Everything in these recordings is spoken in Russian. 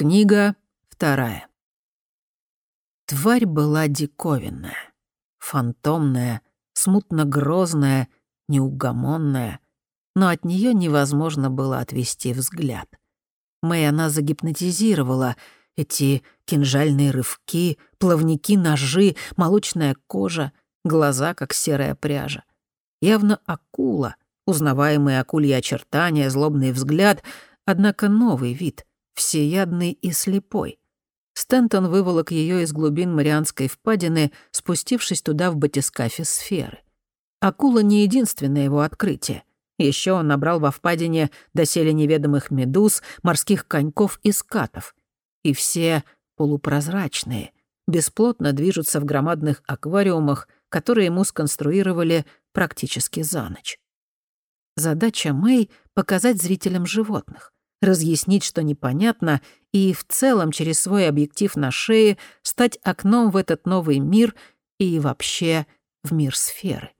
Книга вторая. Тварь была диковинная, фантомная, смутно грозная, неугомонная, но от нее невозможно было отвести взгляд. Мэй она загипнотизировала эти кинжальные рывки, плавники, ножи, молочная кожа, глаза, как серая пряжа. Явно акула, узнаваемые акульи очертания, злобный взгляд, однако новый вид — всеядный и слепой. Стентон выволок ее из глубин Марианской впадины, спустившись туда в батискафе сферы. Акула не единственное его открытие. Еще он набрал во впадине доселе неведомых медуз, морских коньков и скатов. И все полупрозрачные, бесплотно движутся в громадных аквариумах, которые ему сконструировали практически за ночь. Задача Мэй — показать зрителям животных разъяснить, что непонятно, и в целом через свой объектив на шее стать окном в этот новый мир и вообще в мир сферы.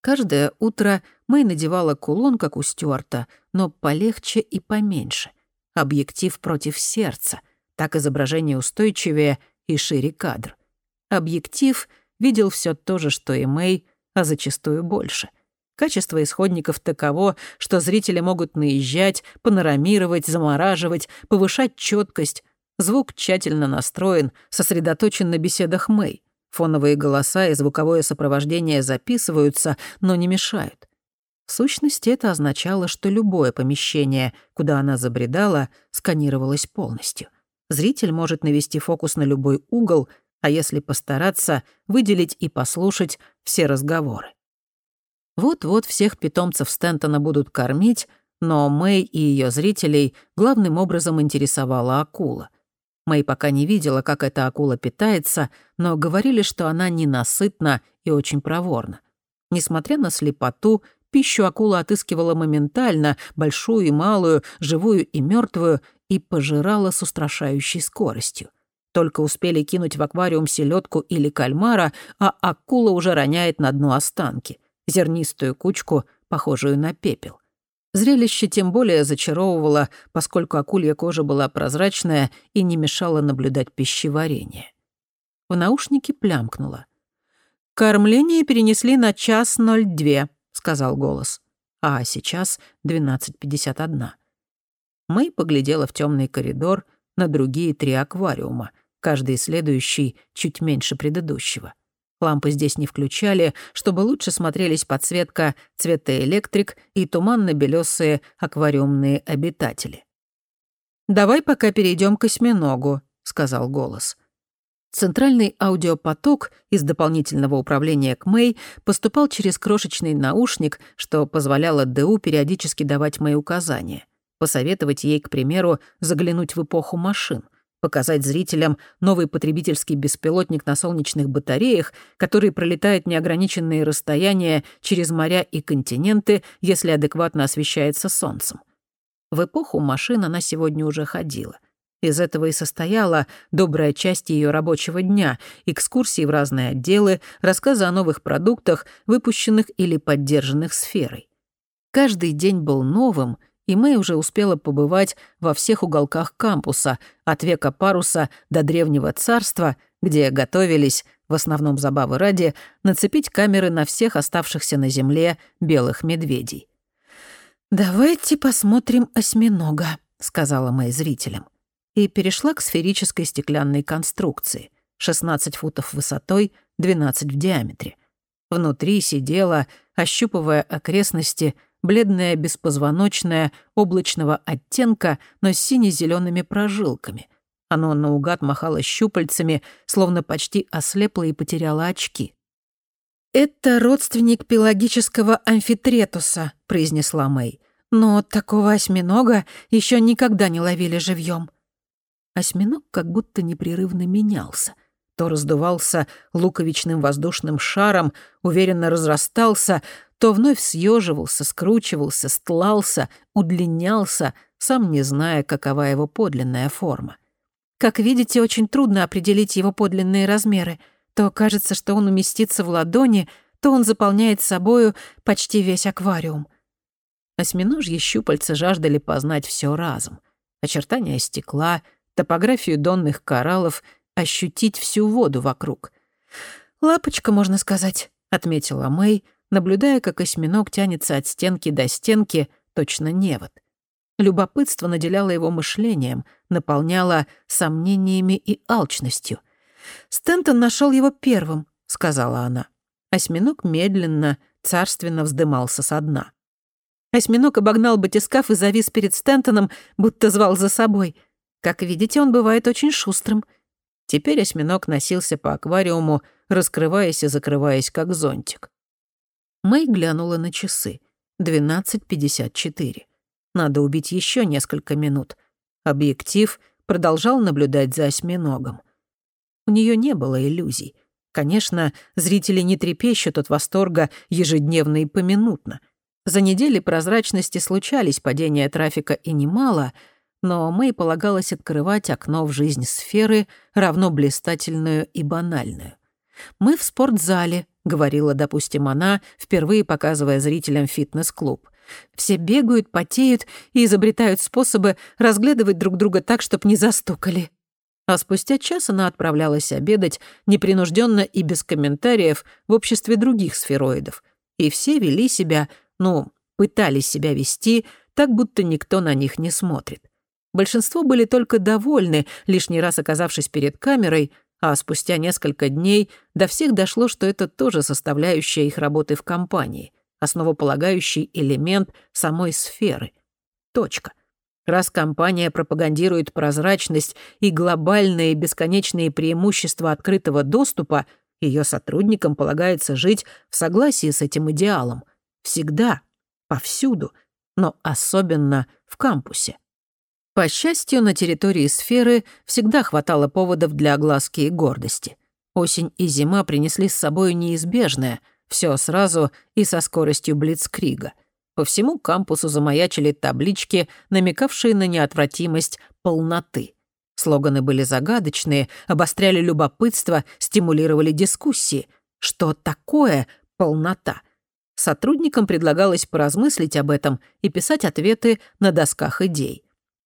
Каждое утро Мэй надевала кулон, как у Стюарта, но полегче и поменьше. Объектив против сердца, так изображение устойчивее и шире кадр. Объектив видел все то же, что и Мэй, а зачастую больше — Качество исходников таково, что зрители могут наезжать, панорамировать, замораживать, повышать четкость. Звук тщательно настроен, сосредоточен на беседах Мэй. Фоновые голоса и звуковое сопровождение записываются, но не мешают. В сущности, это означало, что любое помещение, куда она забредала, сканировалось полностью. Зритель может навести фокус на любой угол, а если постараться, выделить и послушать все разговоры. Вот-вот всех питомцев Стентона будут кормить, но Мэй и ее зрителей главным образом интересовала акула. Мэй пока не видела, как эта акула питается, но говорили, что она ненасытна и очень проворна. Несмотря на слепоту, пищу акула отыскивала моментально, большую и малую, живую и мертвую, и пожирала с устрашающей скоростью. Только успели кинуть в аквариум селедку или кальмара, а акула уже роняет на дно останки зернистую кучку, похожую на пепел. Зрелище тем более зачаровывало, поскольку акулья кожа была прозрачная и не мешала наблюдать пищеварение. В наушнике плямкнуло. «Кормление перенесли на час ноль две», — сказал голос. А сейчас двенадцать пятьдесят одна. Мэй поглядела в темный коридор на другие три аквариума, каждый следующий чуть меньше предыдущего — Лампы здесь не включали, чтобы лучше смотрелись подсветка цветоэлектрик и туманно-белёсые аквариумные обитатели. «Давай пока перейдем к осьминогу», — сказал голос. Центральный аудиопоток из дополнительного управления к Мэй поступал через крошечный наушник, что позволяло ДУ периодически давать Мэй указания. Посоветовать ей, к примеру, заглянуть в эпоху машин показать зрителям новый потребительский беспилотник на солнечных батареях, который пролетает неограниченные расстояния через моря и континенты, если адекватно освещается солнцем. В эпоху машин она сегодня уже ходила. Из этого и состояла добрая часть ее рабочего дня, экскурсии в разные отделы, рассказы о новых продуктах, выпущенных или поддержанных сферой. Каждый день был новым — и Мэй уже успела побывать во всех уголках кампуса, от века паруса до древнего царства, где готовились, в основном забавы ради, нацепить камеры на всех оставшихся на земле белых медведей. «Давайте посмотрим осьминога», — сказала Мэй зрителям. И перешла к сферической стеклянной конструкции. 16 футов высотой, 12 в диаметре. Внутри сидела, ощупывая окрестности, бледное беспозвоночное, облачного оттенка, но с сине-зелёными прожилками. Оно наугад махало щупальцами, словно почти ослепло и потеряло очки. «Это родственник пелагического амфитретуса», — произнесла Мэй. «Но такого осьминога еще никогда не ловили живьем. Осьминог как будто непрерывно менялся. То раздувался луковичным воздушным шаром, уверенно разрастался, то вновь съеживался, скручивался, стлался, удлинялся, сам не зная, какова его подлинная форма. Как видите, очень трудно определить его подлинные размеры. То кажется, что он уместится в ладони, то он заполняет собою почти весь аквариум. Осьминожьи щупальца жаждали познать все разом. Очертания стекла, топографию донных кораллов, ощутить всю воду вокруг. «Лапочка, можно сказать», — отметила Мэй, наблюдая, как осьминог тянется от стенки до стенки, точно невод. Любопытство наделяло его мышлением, наполняло сомнениями и алчностью. «Стентон нашел его первым», — сказала она. Осьминог медленно, царственно вздымался со дна. Осьминог обогнал батискаф и завис перед Стентоном, будто звал за собой. Как видите, он бывает очень шустрым. Теперь осьминог носился по аквариуму, раскрываясь и закрываясь, как зонтик. Мэй глянула на часы. 12.54. Надо убить еще несколько минут. Объектив продолжал наблюдать за осьминогом. У нее не было иллюзий. Конечно, зрители не трепещут от восторга ежедневно и поминутно. За недели прозрачности случались падения трафика и немало, но Мэй полагалось открывать окно в жизнь сферы, равно блистательную и банальную. «Мы в спортзале», — говорила, допустим, она, впервые показывая зрителям фитнес-клуб. Все бегают, потеют и изобретают способы разглядывать друг друга так, чтоб не застукали. А спустя час она отправлялась обедать, непринужденно и без комментариев, в обществе других сфероидов. И все вели себя, ну, пытались себя вести, так будто никто на них не смотрит. Большинство были только довольны, лишний раз оказавшись перед камерой, а спустя несколько дней до всех дошло, что это тоже составляющая их работы в компании — основополагающий элемент самой сферы. Точка. Раз компания пропагандирует прозрачность и глобальные бесконечные преимущества открытого доступа, ее сотрудникам полагается жить в согласии с этим идеалом. Всегда, повсюду, но особенно в кампусе. По счастью, на территории сферы всегда хватало поводов для огласки и гордости. Осень и зима принесли с собой неизбежное — все сразу и со скоростью блицкрига. По всему кампусу замаячили таблички, намекавшие на неотвратимость полноты. Слоганы были загадочные, обостряли любопытство, стимулировали дискуссии. Что такое полнота? Сотрудникам предлагалось поразмыслить об этом и писать ответы на досках идей.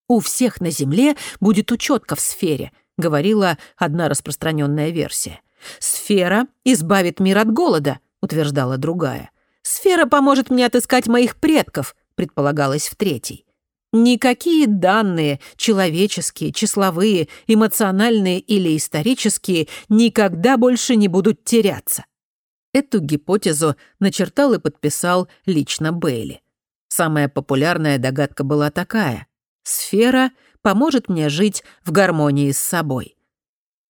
«У всех на Земле будет учетка в сфере», — говорила одна распространенная версия. «Сфера избавит мир от голода», — утверждала другая. «Сфера поможет мне отыскать моих предков», — предполагалось в третьей. Никакие данные, человеческие, числовые, эмоциональные или исторические, никогда больше не будут теряться. Эту гипотезу начертал и подписал лично Бейли. Самая популярная догадка была такая. «Сфера поможет мне жить в гармонии с собой».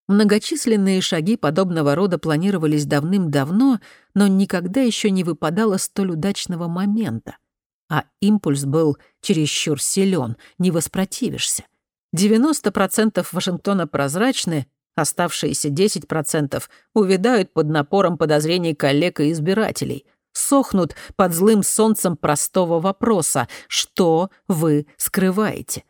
Многочисленные шаги подобного рода планировались давным-давно, но никогда еще не выпадало столь удачного момента. А импульс был чересчур силен, не воспротивишься. 90% Вашингтона прозрачны, оставшиеся 10% увядают под напором подозрений коллег и избирателей, сохнут под злым солнцем простого вопроса «Что вы скрываете?».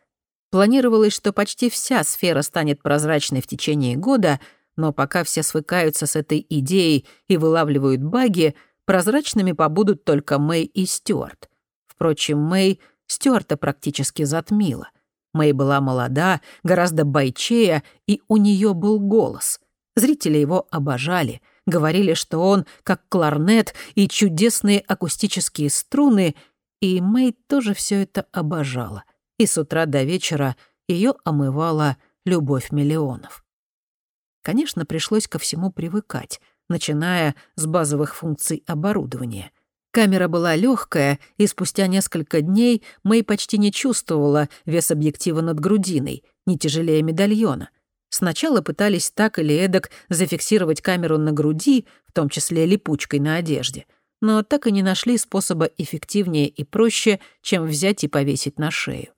Планировалось, что почти вся сфера станет прозрачной в течение года, но пока все свыкаются с этой идеей и вылавливают баги, прозрачными побудут только Мэй и Стюарт. Впрочем, Мэй Стюарта практически затмила. Мэй была молода, гораздо бойчее, и у нее был голос. Зрители его обожали, говорили, что он как кларнет и чудесные акустические струны, и Мэй тоже все это обожала и с утра до вечера ее омывала любовь миллионов. Конечно, пришлось ко всему привыкать, начиная с базовых функций оборудования. Камера была легкая, и спустя несколько дней Мэй почти не чувствовала вес объектива над грудиной, не тяжелее медальона. Сначала пытались так или эдак зафиксировать камеру на груди, в том числе липучкой на одежде, но так и не нашли способа эффективнее и проще, чем взять и повесить на шею.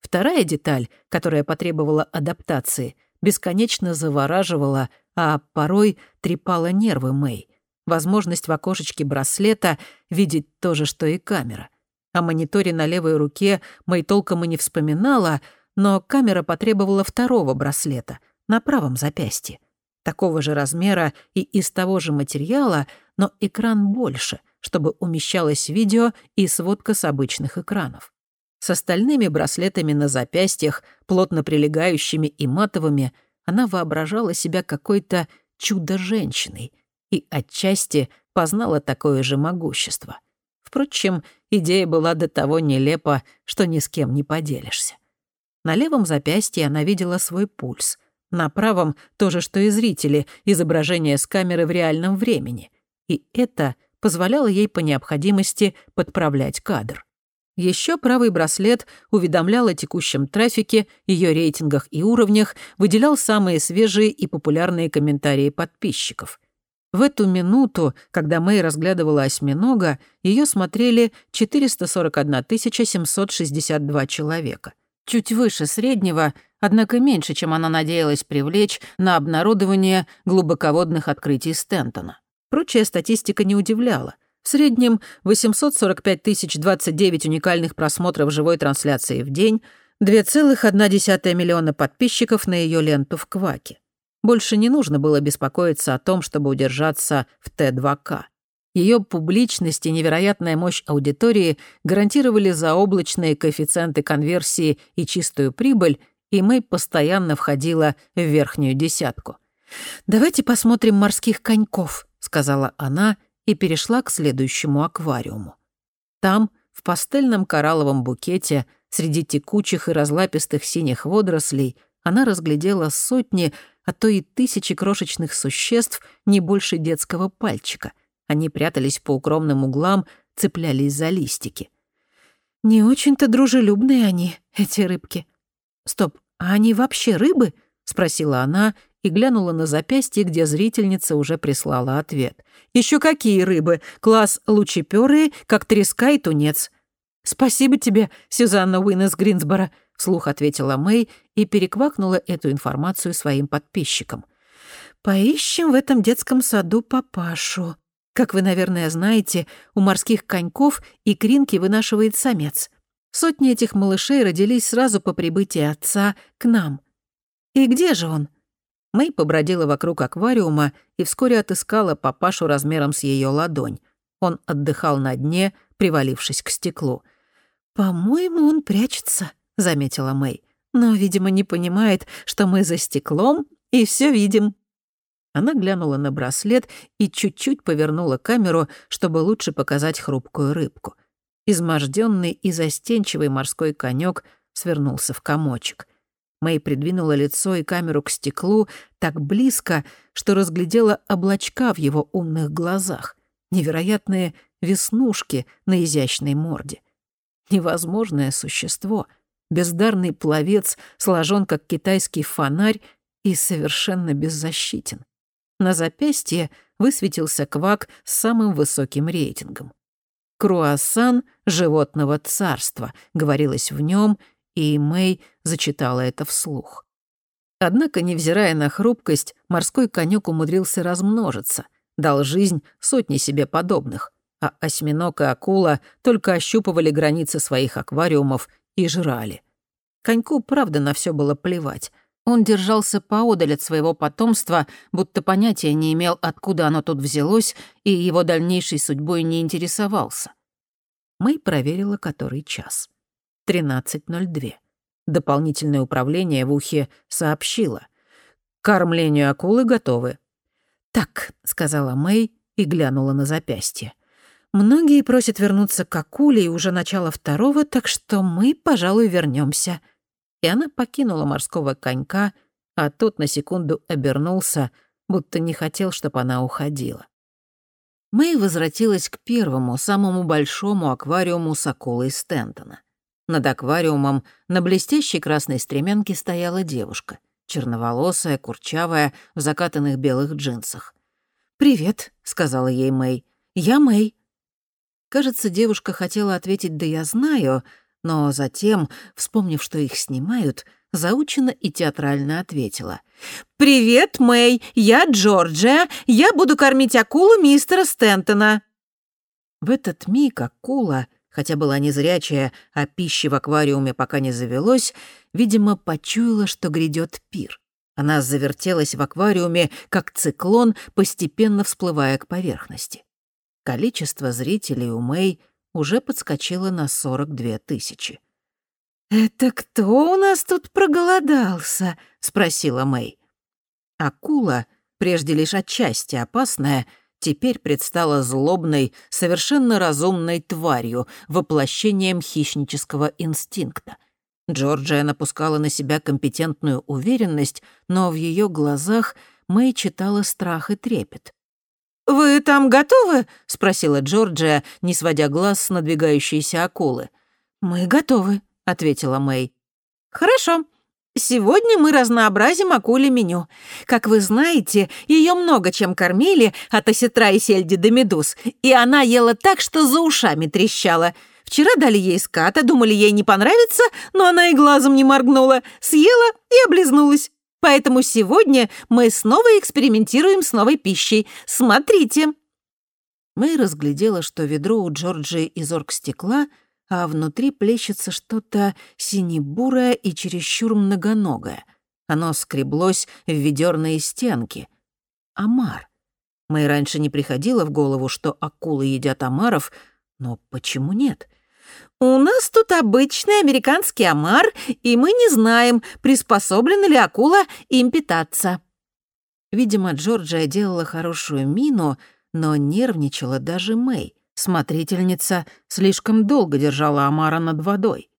Вторая деталь, которая потребовала адаптации, бесконечно завораживала, а порой трепала нервы Мэй. Возможность в окошечке браслета видеть то же, что и камера. О мониторе на левой руке Мэй толком и не вспоминала, но камера потребовала второго браслета на правом запястье. Такого же размера и из того же материала, но экран больше, чтобы умещалось видео и сводка с обычных экранов. С остальными браслетами на запястьях, плотно прилегающими и матовыми, она воображала себя какой-то чудо-женщиной и отчасти познала такое же могущество. Впрочем, идея была до того нелепа, что ни с кем не поделишься. На левом запястье она видела свой пульс. На правом — то же, что и зрители, изображение с камеры в реальном времени. И это позволяло ей по необходимости подправлять кадр. Еще правый браслет уведомлял о текущем трафике, ее рейтингах и уровнях, выделял самые свежие и популярные комментарии подписчиков. В эту минуту, когда Мэй разглядывала осьминога, ее смотрели 441 762 человека. Чуть выше среднего, однако меньше, чем она надеялась привлечь на обнародование глубоководных открытий Стентона. Прочая статистика не удивляла. В среднем 845 029 уникальных просмотров живой трансляции в день, 2,1 миллиона подписчиков на ее ленту в Кваке. Больше не нужно было беспокоиться о том, чтобы удержаться в Т2К. Ее публичность и невероятная мощь аудитории гарантировали заоблачные коэффициенты конверсии и чистую прибыль, и Мэй постоянно входила в верхнюю десятку. «Давайте посмотрим морских коньков», сказала она и перешла к следующему аквариуму. Там, в пастельном коралловом букете, среди текучих и разлапистых синих водорослей, она разглядела сотни, а то и тысячи крошечных существ не больше детского пальчика. Они прятались по укромным углам, цеплялись за листики. «Не очень-то дружелюбные они, эти рыбки». «Стоп, а они вообще рыбы?» — спросила она и глянула на запястье, где зрительница уже прислала ответ. Еще какие рыбы? Класс лучеперые, как треска и тунец». «Спасибо тебе, Сюзанна Уин из Гринсбора», — вслух ответила Мэй и переквакнула эту информацию своим подписчикам. «Поищем в этом детском саду папашу. Как вы, наверное, знаете, у морских коньков икринки вынашивает самец. Сотни этих малышей родились сразу по прибытии отца к нам. И где же он? Мэй побродила вокруг аквариума и вскоре отыскала папашу размером с ее ладонь. Он отдыхал на дне, привалившись к стеклу. «По-моему, он прячется», — заметила Мэй. «Но, видимо, не понимает, что мы за стеклом и все видим». Она глянула на браслет и чуть-чуть повернула камеру, чтобы лучше показать хрупкую рыбку. Изможденный и застенчивый морской конек свернулся в комочек — Мэй придвинула лицо и камеру к стеклу так близко, что разглядела облачка в его умных глазах, невероятные веснушки на изящной морде. Невозможное существо, бездарный пловец, сложен как китайский фонарь и совершенно беззащитен. На запястье высветился квак с самым высоким рейтингом. «Круассан животного царства», — говорилось в нем — и Мэй зачитала это вслух. Однако, невзирая на хрупкость, морской конек умудрился размножиться, дал жизнь сотни себе подобных, а осьминог и акула только ощупывали границы своих аквариумов и жрали. Коньку, правда, на все было плевать. Он держался поодаль от своего потомства, будто понятия не имел, откуда оно тут взялось, и его дальнейшей судьбой не интересовался. Мэй проверила, который час. 13.02. Дополнительное управление в ухе сообщило. «К кормлению акулы готовы». «Так», — сказала Мэй и глянула на запястье. «Многие просят вернуться к акуле и уже начало второго, так что мы, пожалуй, вернемся. И она покинула морского конька, а тот на секунду обернулся, будто не хотел, чтобы она уходила. Мэй возвратилась к первому, самому большому аквариуму с акулой Стентона. Над аквариумом на блестящей красной стремянке стояла девушка, черноволосая, курчавая, в закатанных белых джинсах. «Привет», — сказала ей Мэй. «Я Мэй». Кажется, девушка хотела ответить «да я знаю», но затем, вспомнив, что их снимают, заученно и театрально ответила. «Привет, Мэй, я Джорджия, я буду кормить акулу мистера Стентона». В этот миг акула хотя была незрячая, а пищи в аквариуме пока не завелось, видимо, почуяла, что грядет пир. Она завертелась в аквариуме, как циклон, постепенно всплывая к поверхности. Количество зрителей у Мэй уже подскочило на 42 тысячи. «Это кто у нас тут проголодался?» — спросила Мэй. Акула, прежде лишь отчасти опасная, теперь предстала злобной, совершенно разумной тварью, воплощением хищнического инстинкта. Джорджия напускала на себя компетентную уверенность, но в ее глазах Мэй читала страх и трепет. «Вы там готовы?» — спросила Джорджия, не сводя глаз с надвигающейся акулы. «Мы готовы», — ответила Мэй. «Хорошо. Сегодня мы разнообразим акуле меню. Как вы знаете, ее много чем кормили, от осетра и сельди до медуз, и она ела так, что за ушами трещала. Вчера дали ей ската, думали, ей не понравится, но она и глазом не моргнула, съела и облизнулась. Поэтому сегодня мы снова экспериментируем с новой пищей. Смотрите». Мэй разглядела, что ведро у Джорджии из оргстекла — а внутри плещется что-то синебурое и чересчур многоногое. Оно скреблось в ведерные стенки. Омар. Мэй раньше не приходило в голову, что акулы едят омаров, но почему нет? «У нас тут обычный американский омар, и мы не знаем, приспособлена ли акула им питаться». Видимо, Джорджия делала хорошую мину, но нервничала даже Мэй. Смотрительница слишком долго держала Амара над водой.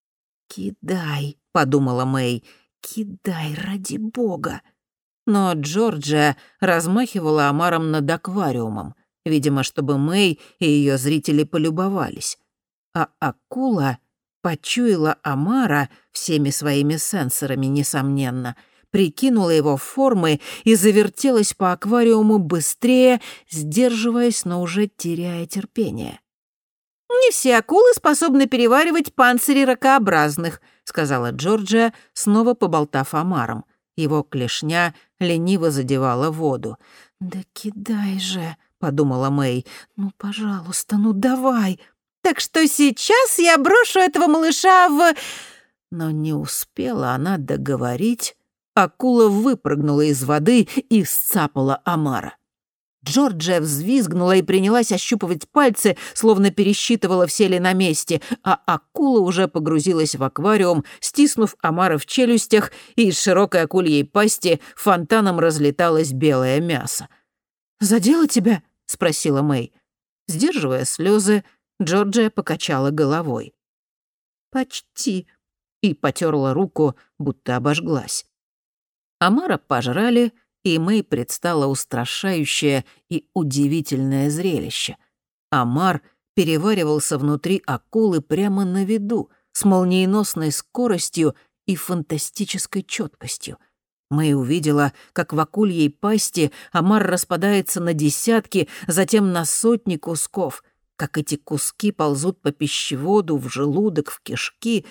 «Кидай», — подумала Мэй, — «кидай ради бога». Но Джорджия размахивала Амаром над аквариумом, видимо, чтобы Мэй и ее зрители полюбовались. А акула почуяла Амара всеми своими сенсорами, несомненно — прикинула его формы и завертелась по аквариуму быстрее, сдерживаясь, но уже теряя терпение. «Не все акулы способны переваривать панцири ракообразных», сказала Джорджия, снова поболтав омаром. Его клешня лениво задевала воду. «Да кидай же», — подумала Мэй. «Ну, пожалуйста, ну давай». «Так что сейчас я брошу этого малыша в...» Но не успела она договорить, Акула выпрыгнула из воды и сцапала Амара. Джорджия взвизгнула и принялась ощупывать пальцы, словно пересчитывала, все ли на месте, а акула уже погрузилась в аквариум, стиснув Амара в челюстях, и из широкой акульей пасти фонтаном разлеталось белое мясо. «Задело тебя?» — спросила Мэй. Сдерживая слезы, Джорджия покачала головой. «Почти», и потерла руку, будто обожглась. Амара пожрали, и Мэй предстало устрашающее и удивительное зрелище. Амар переваривался внутри акулы прямо на виду, с молниеносной скоростью и фантастической четкостью. Мэй увидела, как в акульей пасти Амар распадается на десятки, затем на сотни кусков, как эти куски ползут по пищеводу, в желудок, в кишки.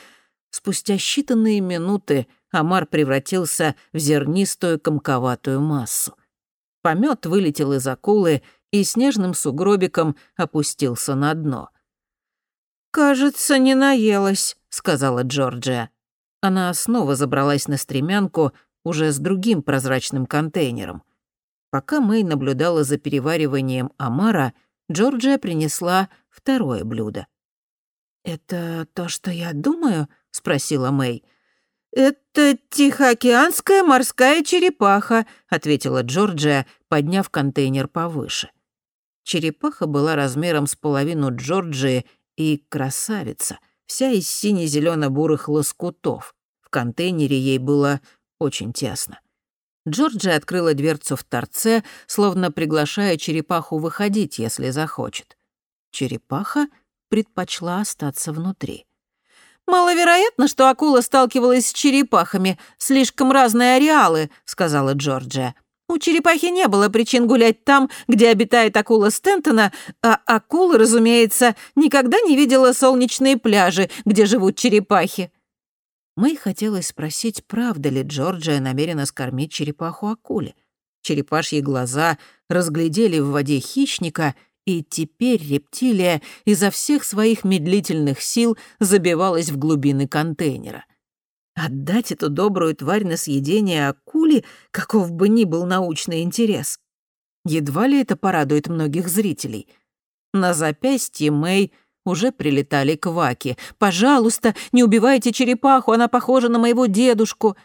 Спустя считанные минуты Амар превратился в зернистую комковатую массу. Помет вылетел из акулы и снежным сугробиком опустился на дно. «Кажется, не наелась», — сказала Джорджия. Она снова забралась на стремянку, уже с другим прозрачным контейнером. Пока Мэй наблюдала за перевариванием омара, Джорджия принесла второе блюдо. «Это то, что я думаю?» — спросила Мэй. «Это Тихоокеанская морская черепаха», — ответила Джорджия, подняв контейнер повыше. Черепаха была размером с половину Джорджии и красавица, вся из сине зелено бурых лоскутов. В контейнере ей было очень тесно. Джорджия открыла дверцу в торце, словно приглашая черепаху выходить, если захочет. Черепаха предпочла остаться внутри. «Маловероятно, что акула сталкивалась с черепахами. Слишком разные ареалы», — сказала Джорджия. «У черепахи не было причин гулять там, где обитает акула Стентона, а акула, разумеется, никогда не видела солнечные пляжи, где живут черепахи». Мэй хотелось спросить, правда ли Джорджия намерена скормить черепаху акуле. Черепашьи глаза разглядели в воде хищника — и теперь рептилия изо всех своих медлительных сил забивалась в глубины контейнера. Отдать эту добрую тварь на съедение акуле, каков бы ни был научный интерес. Едва ли это порадует многих зрителей. На запястье Мэй уже прилетали кваки. «Пожалуйста, не убивайте черепаху, она похожа на моего дедушку!»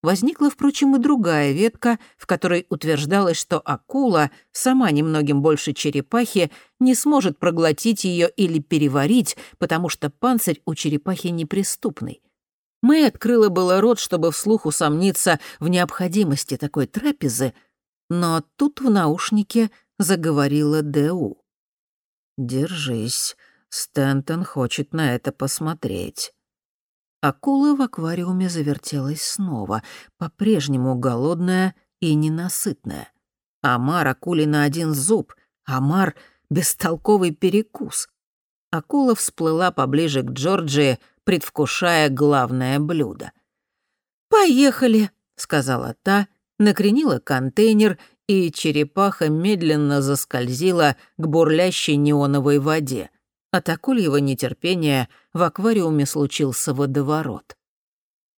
Возникла, впрочем, и другая ветка, в которой утверждалось, что акула, сама немногим больше черепахи, не сможет проглотить ее или переварить, потому что панцирь у черепахи неприступный. Мэй открыла было рот, чтобы вслух усомниться в необходимости такой трапезы, но тут в наушнике заговорила Д.У. «Держись, Стэнтон хочет на это посмотреть». Акула в аквариуме завертелась снова, по-прежнему голодная и ненасытная. Амар акули на один зуб, Амар — бестолковый перекус. Акула всплыла поближе к Джорджии, предвкушая главное блюдо. «Поехали», — сказала та, накренила контейнер, и черепаха медленно заскользила к бурлящей неоновой воде. От акульего нетерпения в аквариуме случился водоворот.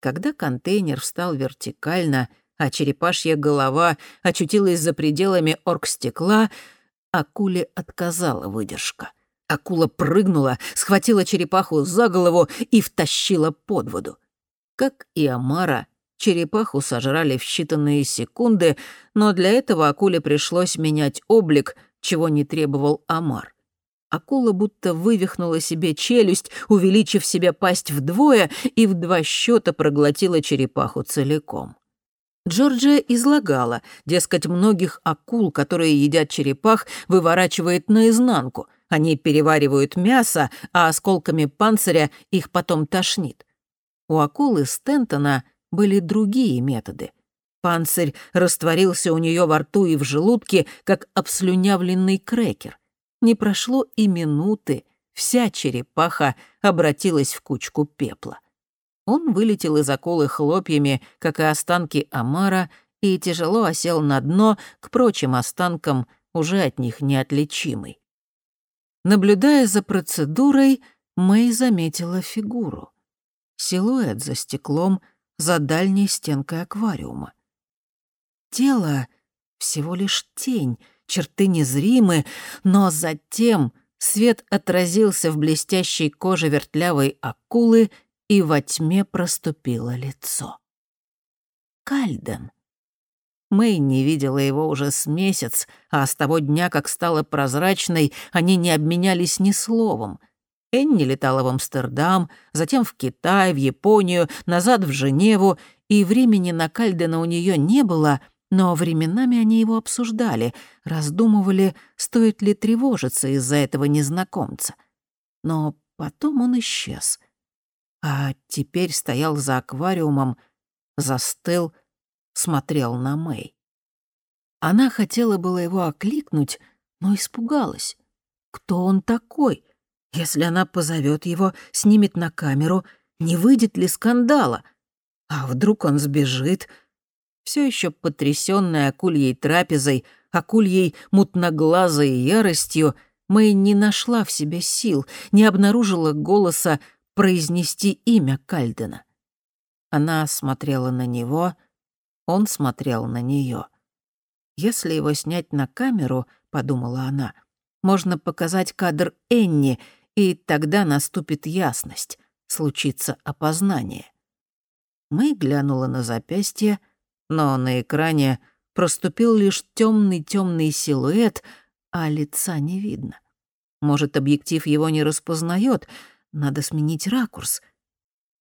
Когда контейнер встал вертикально, а черепашья голова очутилась за пределами оргстекла, акуле отказала выдержка. Акула прыгнула, схватила черепаху за голову и втащила под воду. Как и Амара, черепаху сожрали в считанные секунды, но для этого акуле пришлось менять облик, чего не требовал Амар. Акула будто вывихнула себе челюсть, увеличив себе пасть вдвое, и в два счета проглотила черепаху целиком. Джорджия излагала, дескать, многих акул, которые едят черепах, выворачивает наизнанку. Они переваривают мясо, а осколками панциря их потом тошнит. У акулы Стентона были другие методы. Панцирь растворился у нее во рту и в желудке, как обслюнявленный крекер. Не прошло и минуты, вся черепаха обратилась в кучку пепла. Он вылетел из акулы хлопьями, как и останки Амара, и тяжело осел на дно к прочим останкам, уже от них неотличимый. Наблюдая за процедурой, Мэй заметила фигуру. Силуэт за стеклом, за дальней стенкой аквариума. Тело — всего лишь тень — черты незримы, но затем свет отразился в блестящей коже вертлявой акулы, и во тьме проступило лицо. Кальден. Мэй не видела его уже с месяц, а с того дня, как стала прозрачной, они не обменялись ни словом. Энни летала в Амстердам, затем в Китай, в Японию, назад в Женеву, и времени на Кальдена у нее не было, но временами они его обсуждали, раздумывали, стоит ли тревожиться из-за этого незнакомца. Но потом он исчез. А теперь стоял за аквариумом, застыл, смотрел на Мэй. Она хотела было его окликнуть, но испугалась. Кто он такой? Если она позовет его, снимет на камеру, не выйдет ли скандала? А вдруг он сбежит, все еще потрясённая акульей трапезой, акульей мутноглазой яростью, Мэй не нашла в себе сил, не обнаружила голоса произнести имя Кальдена. Она смотрела на него, он смотрел на неё. Если его снять на камеру, подумала она, можно показать кадр Энни, и тогда наступит ясность, случится опознание. Мэй глянула на запястье, но на экране проступил лишь темный темный силуэт, а лица не видно. Может, объектив его не распознает, надо сменить ракурс.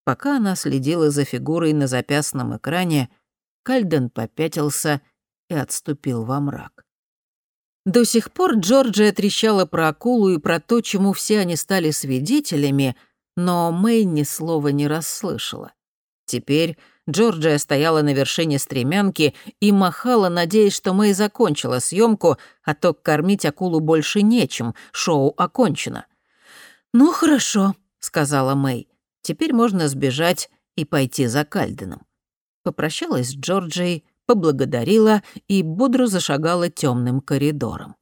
Пока она следила за фигурой на запястном экране, Кальден попятился и отступил во мрак. До сих пор Джорджия трещала про акулу и про то, чему все они стали свидетелями, но Мэй ни слова не расслышала. Теперь Джорджия стояла на вершине стремянки и махала, надеясь, что Мэй закончила съемку, а то кормить акулу больше нечем, шоу окончено. «Ну, хорошо», — сказала Мэй. «Теперь можно сбежать и пойти за Кальденом». Попрощалась с Джорджией, поблагодарила и бодро зашагала темным коридором.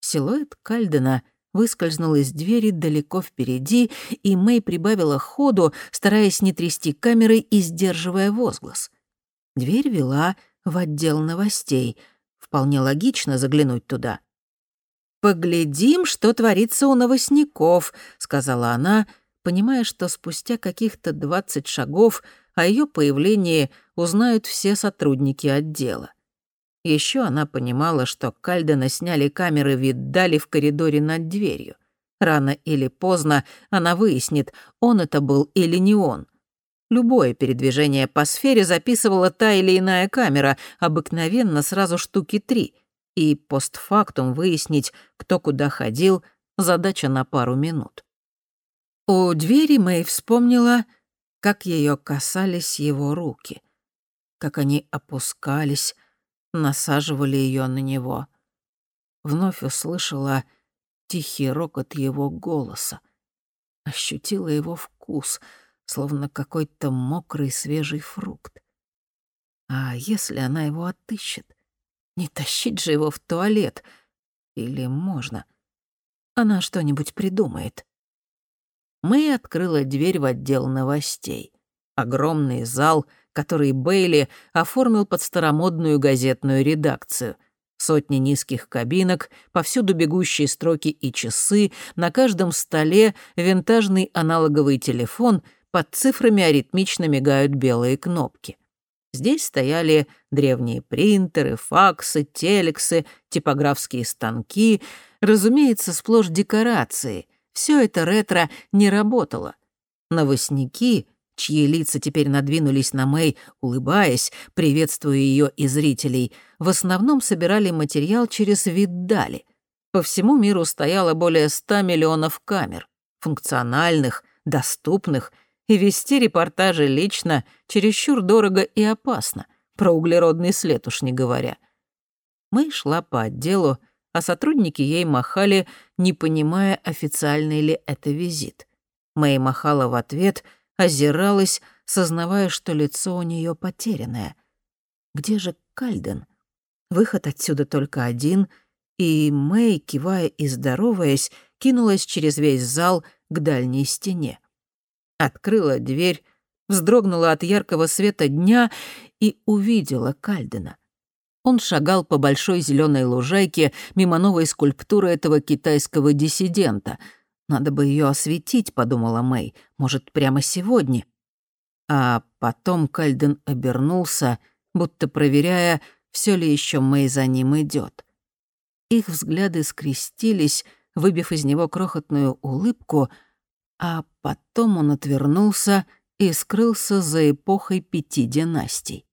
Силуэт Кальдена — выскользнул из двери далеко впереди, и Мэй прибавила ходу, стараясь не трясти камерой и сдерживая возглас. Дверь вела в отдел новостей. Вполне логично заглянуть туда. «Поглядим, что творится у новостников», — сказала она, понимая, что спустя каких-то двадцать шагов о ее появлении узнают все сотрудники отдела. Еще она понимала, что Кальдена сняли камеры видали в коридоре над дверью. Рано или поздно она выяснит, он это был или не он. Любое передвижение по сфере записывала та или иная камера, обыкновенно сразу штуки три. И постфактум выяснить, кто куда ходил, задача на пару минут. У двери Мэй вспомнила, как ее касались его руки, как они опускались, насаживали ее на него. Вновь услышала тихий рокот его голоса, ощутила его вкус, словно какой-то мокрый свежий фрукт. А если она его отыщет? Не тащить же его в туалет. Или можно? Она что-нибудь придумает. Мэй открыла дверь в отдел новостей. Огромный зал — который Бейли оформил под старомодную газетную редакцию. Сотни низких кабинок, повсюду бегущие строки и часы, на каждом столе винтажный аналоговый телефон, под цифрами аритмично мигают белые кнопки. Здесь стояли древние принтеры, факсы, телексы, типографские станки, разумеется, сплошь декорации. Все это ретро не работало. Новостники чьи лица теперь надвинулись на Мэй, улыбаясь, приветствуя ее и зрителей, в основном собирали материал через виддали. По всему миру стояло более ста миллионов камер, функциональных, доступных, и вести репортажи лично чересчур дорого и опасно, про углеродный след уж не говоря. Мэй шла по отделу, а сотрудники ей махали, не понимая, официальный ли это визит. Мэй махала в ответ — озиралась, сознавая, что лицо у нее потерянное. Где же Кальден? Выход отсюда только один, и Мэй, кивая и здороваясь, кинулась через весь зал к дальней стене. Открыла дверь, вздрогнула от яркого света дня и увидела Кальдена. Он шагал по большой зеленой лужайке мимо новой скульптуры этого китайского диссидента — надо бы ее осветить, подумала Мэй. Может, прямо сегодня. А потом Кальден обернулся, будто проверяя, все ли еще Мэй за ним идет. Их взгляды скрестились, выбив из него крохотную улыбку, а потом он отвернулся и скрылся за эпохой пяти династий.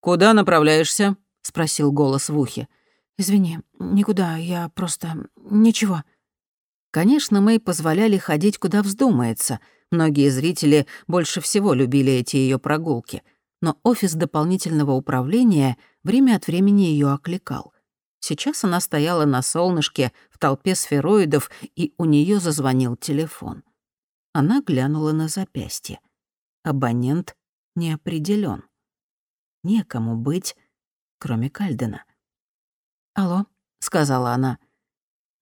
«Куда направляешься?» — спросил голос в ухе. «Извини, никуда, я просто... ничего», Конечно, Мэй позволяли ходить куда вздумается. Многие зрители больше всего любили эти ее прогулки. Но офис дополнительного управления время от времени ее окликал. Сейчас она стояла на солнышке в толпе сфероидов, и у нее зазвонил телефон. Она глянула на запястье. Абонент не определен. Некому быть, кроме Кальдена. «Алло», — сказала она.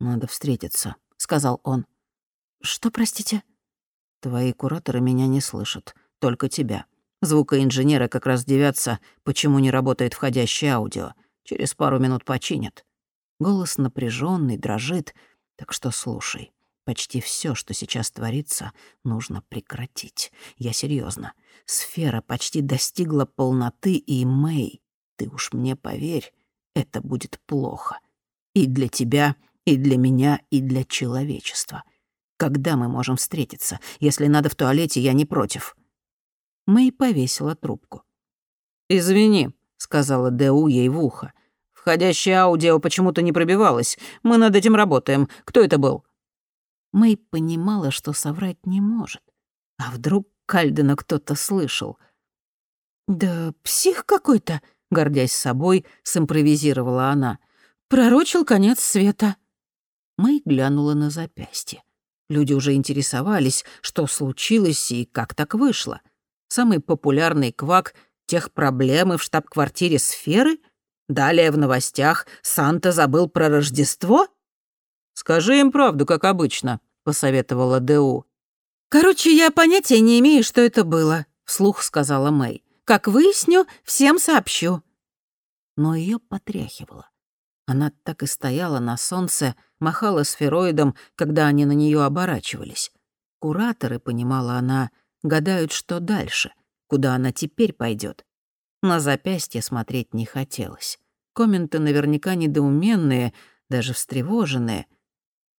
«Надо встретиться», сказал он. «Что, простите?» «Твои кураторы меня не слышат, только тебя. Звукоинженеры как раз девятся, почему не работает входящее аудио. Через пару минут починят». Голос напряженный, дрожит, так что слушай. Почти все, что сейчас творится, нужно прекратить. Я серьезно. Сфера почти достигла полноты, и Мэй, ты уж мне поверь, это будет плохо. И для тебя, и для меня, и для человечества. Когда мы можем встретиться? Если надо в туалете, я не против». Мэй повесила трубку. «Извини», — сказала Дэу ей в ухо. «Входящее аудио почему-то не пробивалось. Мы над этим работаем. Кто это был?» Мэй понимала, что соврать не может. А вдруг Кальдена кто-то слышал? «Да псих какой-то», — гордясь собой, симпровизировала она. «Пророчил конец света». Мэй глянула на запястье. Люди уже интересовались, что случилось и как так вышло. Самый популярный квак тех проблемы в штаб-квартире сферы? Далее в новостях Санта забыл про Рождество? «Скажи им правду, как обычно», — посоветовала Д.У. «Короче, я понятия не имею, что это было», — вслух сказала Мэй. «Как выясню, всем сообщу». Но ее потряхивало. Она так и стояла на солнце, махала сфероидом, когда они на нее оборачивались. Кураторы, понимала она, гадают, что дальше, куда она теперь пойдет. На запястье смотреть не хотелось. Комменты наверняка недоуменные, даже встревоженные.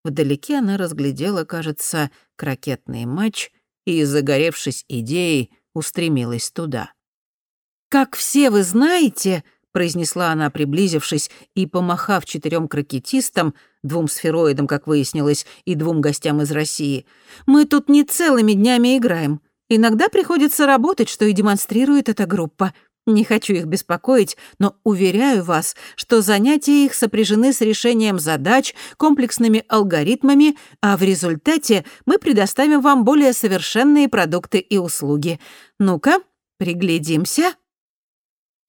Вдалеке она разглядела, кажется, крокетный матч и, загоревшись идеей, устремилась туда. «Как все вы знаете», — произнесла она, приблизившись и помахав четырем крокетистам, двум сфероидам, как выяснилось, и двум гостям из России, «мы тут не целыми днями играем. Иногда приходится работать, что и демонстрирует эта группа. Не хочу их беспокоить, но уверяю вас, что занятия их сопряжены с решением задач, комплексными алгоритмами, а в результате мы предоставим вам более совершенные продукты и услуги. Ну-ка, приглядимся».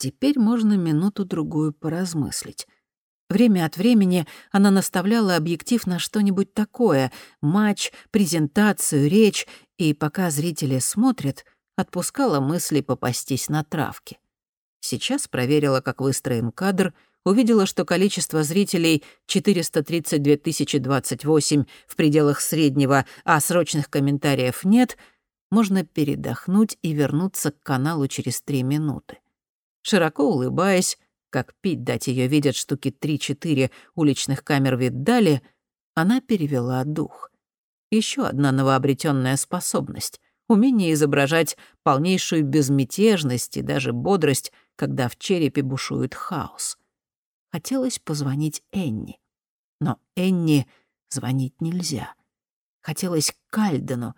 Теперь можно минуту-другую поразмыслить. Время от времени она наставляла объектив на что-нибудь такое — матч, презентацию, речь, и пока зрители смотрят, отпускала мысли попастись на травке. Сейчас проверила, как выстроен кадр, увидела, что количество зрителей 432 028 в пределах среднего, а срочных комментариев нет, можно передохнуть и вернуться к каналу через три минуты. Широко улыбаясь, как пить дать ее видят штуки три-четыре уличных камер видали, она перевела дух. Еще одна новообретенная способность — умение изображать полнейшую безмятежность и даже бодрость, когда в черепе бушует хаос. Хотелось позвонить Энни. Но Энни звонить нельзя. Хотелось Кальдену,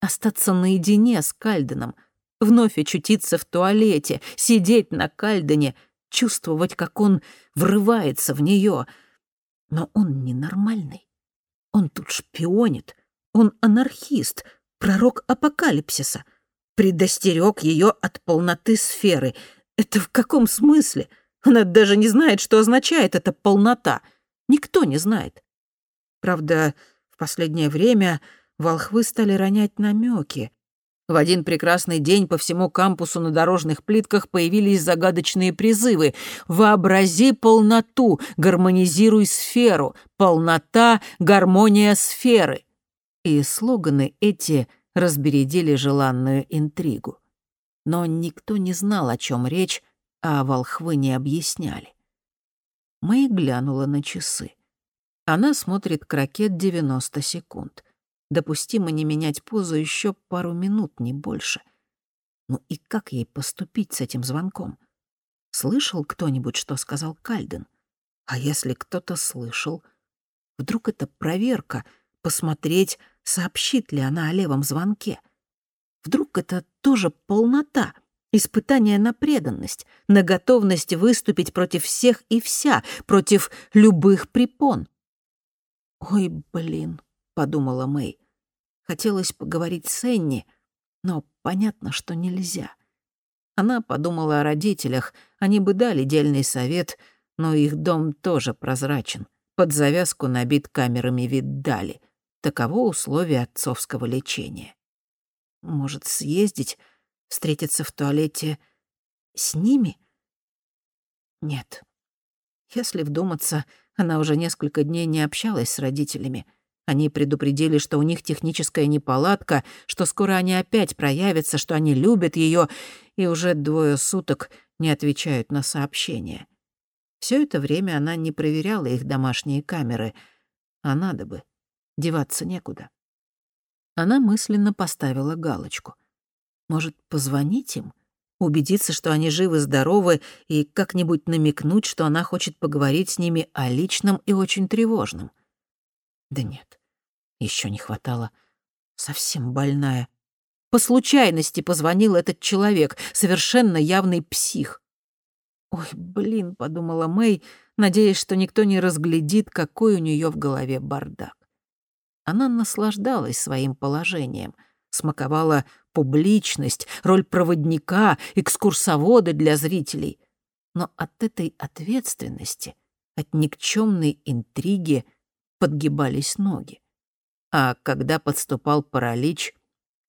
остаться наедине с Кальденом — вновь очутиться в туалете, сидеть на кальдене, чувствовать, как он врывается в нее. Но он ненормальный. Он тут шпионит. Он анархист, пророк апокалипсиса. Предостерег ее от полноты сферы. Это в каком смысле? Она даже не знает, что означает эта полнота. Никто не знает. Правда, в последнее время волхвы стали ронять намеки. В один прекрасный день по всему кампусу на дорожных плитках появились загадочные призывы «Вообрази полноту, гармонизируй сферу, полнота, гармония сферы». И слоганы эти разбередили желанную интригу. Но никто не знал, о чем речь, а волхвы не объясняли. Мэй глянула на часы. Она смотрит крокет 90 секунд. Допустимо не менять позу еще пару минут, не больше. Ну и как ей поступить с этим звонком? Слышал кто-нибудь, что сказал Кальден? А если кто-то слышал? Вдруг это проверка, посмотреть, сообщит ли она о левом звонке? Вдруг это тоже полнота, испытание на преданность, на готовность выступить против всех и вся, против любых препон? Ой, блин, подумала Мэй. Хотелось поговорить с Энни, но понятно, что нельзя. Она подумала о родителях, они бы дали дельный совет, но их дом тоже прозрачен, под завязку набит камерами виддали. Таково условие отцовского лечения. Может, съездить, встретиться в туалете с ними? Нет. Если вдуматься, она уже несколько дней не общалась с родителями. Они предупредили, что у них техническая неполадка, что скоро они опять проявятся, что они любят ее, и уже двое суток не отвечают на сообщения. Все это время она не проверяла их домашние камеры, а надо бы. Деваться некуда. Она мысленно поставила галочку. Может, позвонить им? Убедиться, что они живы-здоровы, и как-нибудь намекнуть, что она хочет поговорить с ними о личном и очень тревожном. Да нет, еще не хватало. Совсем больная. По случайности позвонил этот человек, совершенно явный псих. «Ой, блин», — подумала Мэй, надеясь, что никто не разглядит, какой у нее в голове бардак. Она наслаждалась своим положением, смаковала публичность, роль проводника, экскурсовода для зрителей. Но от этой ответственности, от никчемной интриги подгибались ноги. А когда подступал паралич,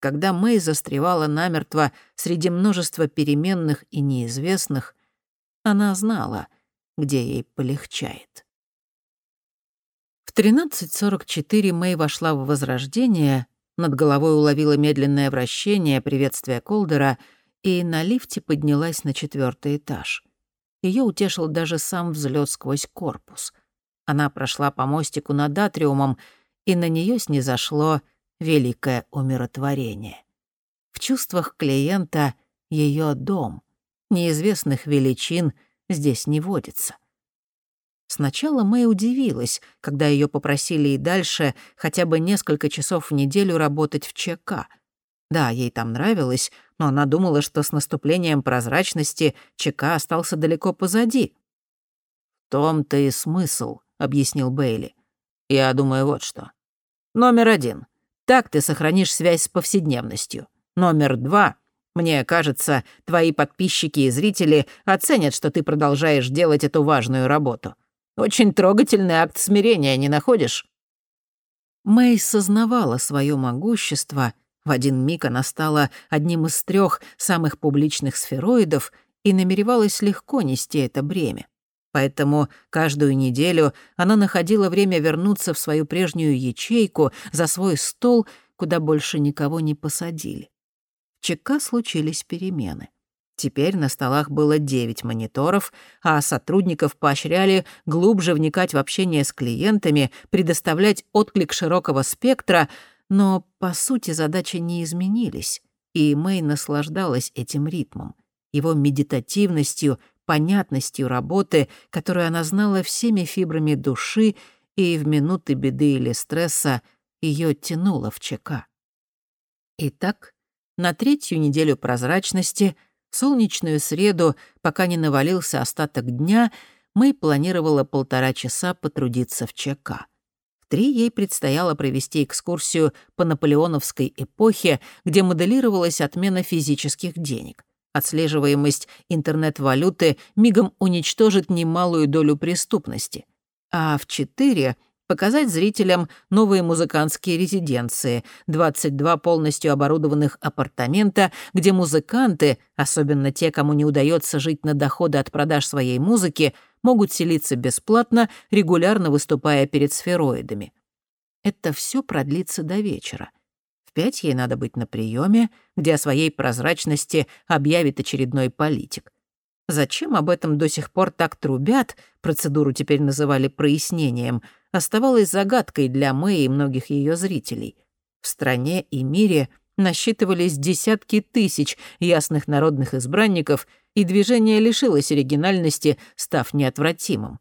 когда Мэй застревала намертво среди множества переменных и неизвестных, она знала, где ей полегчает. 13.44 Мэй вошла в Возрождение, над головой уловила медленное вращение, приветствие Колдера, и на лифте поднялась на четвертый этаж. Ее утешил даже сам взлет сквозь корпус. Она прошла по мостику над атриумом, и на нее снизошло великое умиротворение. В чувствах клиента ее дом. Неизвестных величин здесь не водится. Сначала Мэй удивилась, когда ее попросили и дальше хотя бы несколько часов в неделю работать в ЧК. Да, ей там нравилось, но она думала, что с наступлением прозрачности ЧК остался далеко позади. «В том-то и смысл», — объяснил Бейли. «Я думаю вот что. Номер один. Так ты сохранишь связь с повседневностью. Номер два. Мне кажется, твои подписчики и зрители оценят, что ты продолжаешь делать эту важную работу. Очень трогательный акт смирения, не находишь?» Мэй сознавала свое могущество. В один миг она стала одним из трех самых публичных сфероидов и намеревалась легко нести это бремя. Поэтому каждую неделю она находила время вернуться в свою прежнюю ячейку за свой стол, куда больше никого не посадили. В ЧК случились перемены. Теперь на столах было 9 мониторов, а сотрудников поощряли глубже вникать в общение с клиентами, предоставлять отклик широкого спектра, но, по сути, задачи не изменились, и Мэй наслаждалась этим ритмом, его медитативностью, понятностью работы, которую она знала всеми фибрами души, и в минуты беды или стресса ее тянуло в ЧК. Итак, на третью неделю прозрачности — солнечную среду, пока не навалился остаток дня, Мэй планировала полтора часа потрудиться в ЧК. В три ей предстояло провести экскурсию по наполеоновской эпохе, где моделировалась отмена физических денег. Отслеживаемость интернет-валюты мигом уничтожит немалую долю преступности. А в четыре показать зрителям новые музыкантские резиденции, 22 полностью оборудованных апартамента, где музыканты, особенно те, кому не удается жить на доходы от продаж своей музыки, могут селиться бесплатно, регулярно выступая перед сфероидами. Это все продлится до вечера. Пять ей надо быть на приеме, где о своей прозрачности объявит очередной политик. Зачем об этом до сих пор так трубят, процедуру теперь называли прояснением, оставалось загадкой для Мэй и многих ее зрителей. В стране и мире насчитывались десятки тысяч ясных народных избранников, и движение лишилось оригинальности, став неотвратимым.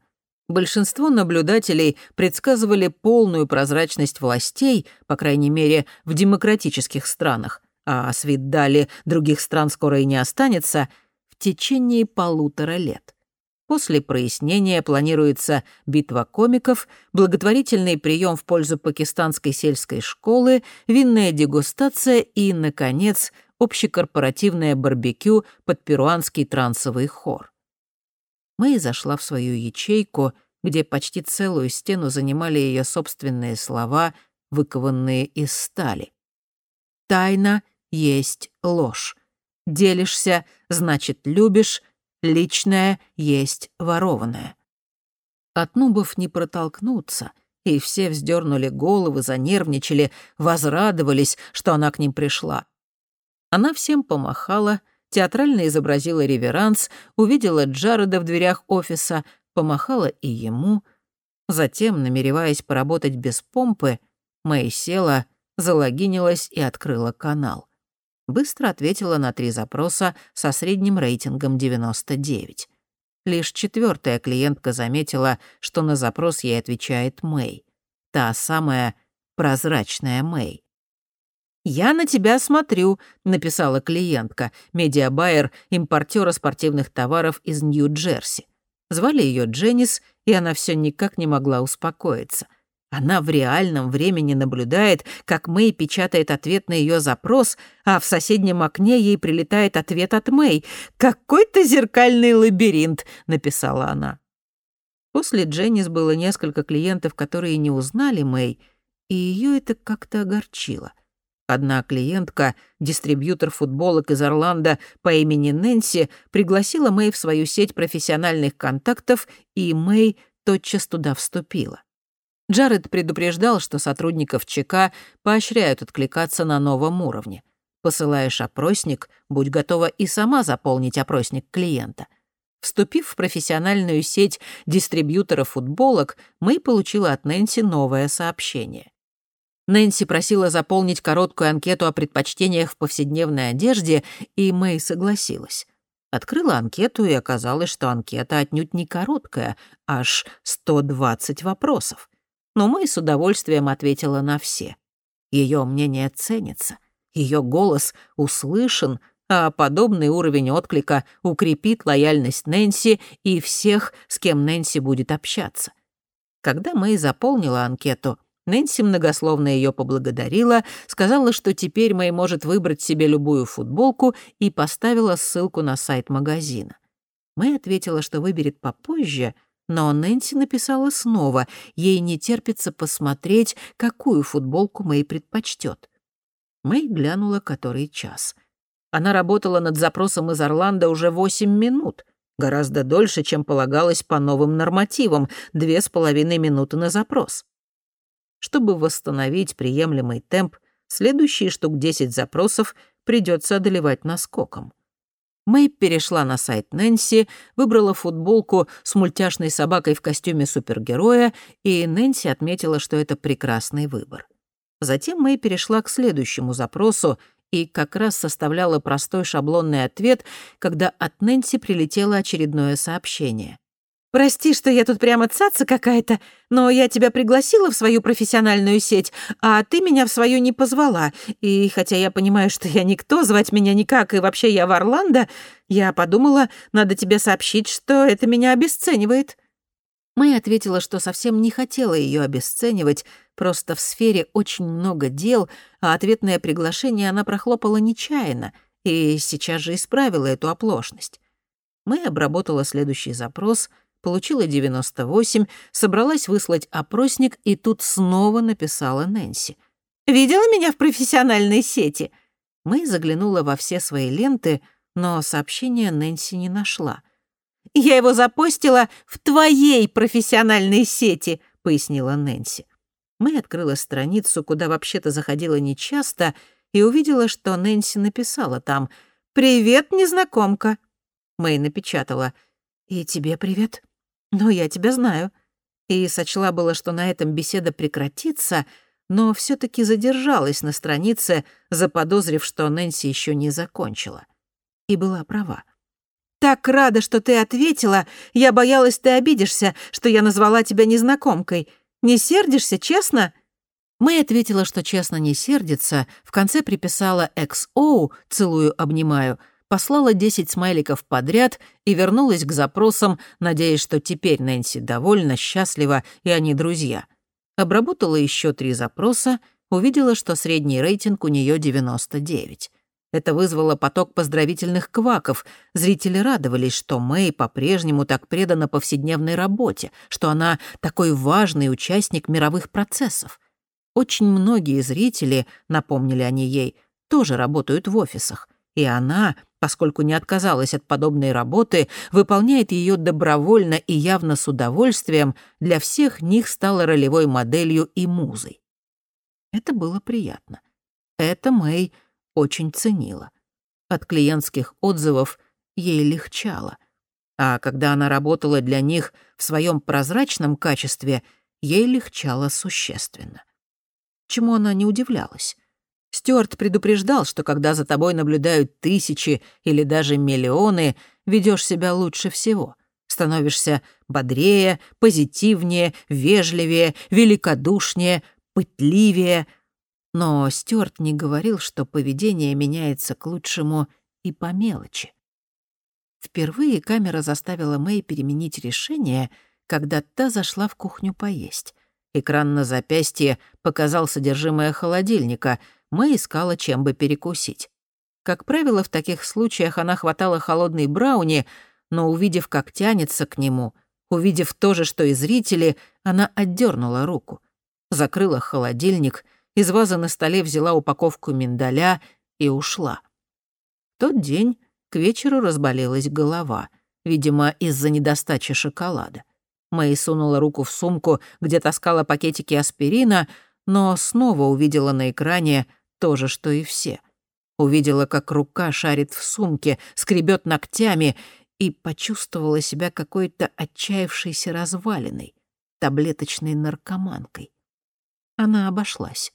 Большинство наблюдателей предсказывали полную прозрачность властей, по крайней мере, в демократических странах, а с дали других стран скоро и не останется — в течение полутора лет. После прояснения планируется битва комиков, благотворительный прием в пользу пакистанской сельской школы, винная дегустация и, наконец, общекорпоративное барбекю под перуанский трансовый хор. Мэй зашла в свою ячейку, где почти целую стену занимали ее собственные слова, выкованные из стали. «Тайна есть ложь. Делишься, значит, любишь, личное есть ворованное. От нубов не протолкнуться, и все вздернули головы, занервничали, возрадовались, что она к ним пришла. Она всем помахала, театрально изобразила реверанс, увидела Джареда в дверях офиса, помахала и ему. Затем, намереваясь поработать без помпы, Мэй села, залогинилась и открыла канал быстро ответила на три запроса со средним рейтингом 99. Лишь четвертая клиентка заметила, что на запрос ей отвечает Мэй. Та самая прозрачная Мэй. «Я на тебя смотрю», — написала клиентка, медиабайер, импортера спортивных товаров из Нью-Джерси. Звали ее Дженнис, и она все никак не могла успокоиться. Она в реальном времени наблюдает, как Мэй печатает ответ на ее запрос, а в соседнем окне ей прилетает ответ от Мэй. «Какой-то зеркальный лабиринт», — написала она. После Дженнис было несколько клиентов, которые не узнали Мэй, и ее это как-то огорчило. Одна клиентка, дистрибьютор футболок из Орландо по имени Нэнси, пригласила Мэй в свою сеть профессиональных контактов, и Мэй тотчас туда вступила. Джаред предупреждал, что сотрудников ЧК поощряют откликаться на новом уровне. Посылаешь опросник, будь готова и сама заполнить опросник клиента. Вступив в профессиональную сеть дистрибьюторов футболок, Мэй получила от Нэнси новое сообщение. Нэнси просила заполнить короткую анкету о предпочтениях в повседневной одежде, и Мэй согласилась. Открыла анкету, и оказалось, что анкета отнюдь не короткая, аж 120 вопросов. Но Мэй с удовольствием ответила на все. Ее мнение ценится, ее голос услышан, а подобный уровень отклика укрепит лояльность Нэнси и всех, с кем Нэнси будет общаться. Когда Мэй заполнила анкету, Нэнси многословно ее поблагодарила, сказала, что теперь Мэй может выбрать себе любую футболку и поставила ссылку на сайт магазина. Мэй ответила, что выберет попозже, но Нэнси написала снова, ей не терпится посмотреть, какую футболку Мэй предпочтет. Мэй глянула который час. Она работала над запросом из Орландо уже восемь минут, гораздо дольше, чем полагалось по новым нормативам, две с половиной минуты на запрос. Чтобы восстановить приемлемый темп, следующие штук 10 запросов придется одолевать наскоком. Мэй перешла на сайт Нэнси, выбрала футболку с мультяшной собакой в костюме супергероя, и Нэнси отметила, что это прекрасный выбор. Затем Мэй перешла к следующему запросу и как раз составляла простой шаблонный ответ, когда от Нэнси прилетело очередное сообщение. Прости, что я тут прямо цаца какая-то, но я тебя пригласила в свою профессиональную сеть, а ты меня в свою не позвала. И хотя я понимаю, что я никто, звать меня никак, и вообще я в Орландо, я подумала, надо тебе сообщить, что это меня обесценивает». Мэй ответила, что совсем не хотела ее обесценивать, просто в сфере очень много дел, а ответное приглашение она прохлопала нечаянно и сейчас же исправила эту оплошность. Мэй обработала следующий запрос — получила 98, собралась выслать опросник и тут снова написала Нэнси. «Видела меня в профессиональной сети?» Мэй заглянула во все свои ленты, но сообщения Нэнси не нашла. «Я его запостила в твоей профессиональной сети», — пояснила Нэнси. Мэй открыла страницу, куда вообще-то заходила нечасто, и увидела, что Нэнси написала там «Привет, незнакомка». Мэй напечатала «И тебе привет». «Но я тебя знаю». И сочла было, что на этом беседа прекратится, но все таки задержалась на странице, заподозрив, что Нэнси еще не закончила. И была права. «Так рада, что ты ответила. Я боялась, ты обидишься, что я назвала тебя незнакомкой. Не сердишься, честно?» Мэй ответила, что честно не сердится, в конце приписала «XO», целую, обнимаю — послала 10 смайликов подряд и вернулась к запросам, надеясь, что теперь Нэнси довольна, счастлива, и они друзья. Обработала еще три запроса, увидела, что средний рейтинг у нее 99. Это вызвало поток поздравительных кваков. Зрители радовались, что Мэй по-прежнему так предана повседневной работе, что она такой важный участник мировых процессов. Очень многие зрители, напомнили они ей, тоже работают в офисах. И она поскольку не отказалась от подобной работы, выполняет ее добровольно и явно с удовольствием, для всех них стала ролевой моделью и музой. Это было приятно. Это Мэй очень ценила. От клиентских отзывов ей легчало. А когда она работала для них в своем прозрачном качестве, ей легчало существенно. Чему она не удивлялась. Стюарт предупреждал, что когда за тобой наблюдают тысячи или даже миллионы, ведешь себя лучше всего. Становишься бодрее, позитивнее, вежливее, великодушнее, пытливее. Но Стюарт не говорил, что поведение меняется к лучшему и по мелочи. Впервые камера заставила Мэй переменить решение, когда та зашла в кухню поесть. Экран на запястье показал содержимое холодильника — Мэй искала, чем бы перекусить. Как правило, в таких случаях она хватала холодный брауни, но, увидев, как тянется к нему, увидев то же, что и зрители, она отдернула руку. Закрыла холодильник, из вазы на столе взяла упаковку миндаля и ушла. В тот день к вечеру разболелась голова, видимо, из-за недостачи шоколада. Мэй сунула руку в сумку, где таскала пакетики аспирина, но снова увидела на экране то же, что и все. Увидела, как рука шарит в сумке, скребет ногтями, и почувствовала себя какой-то отчаявшейся развалиной, таблеточной наркоманкой. Она обошлась.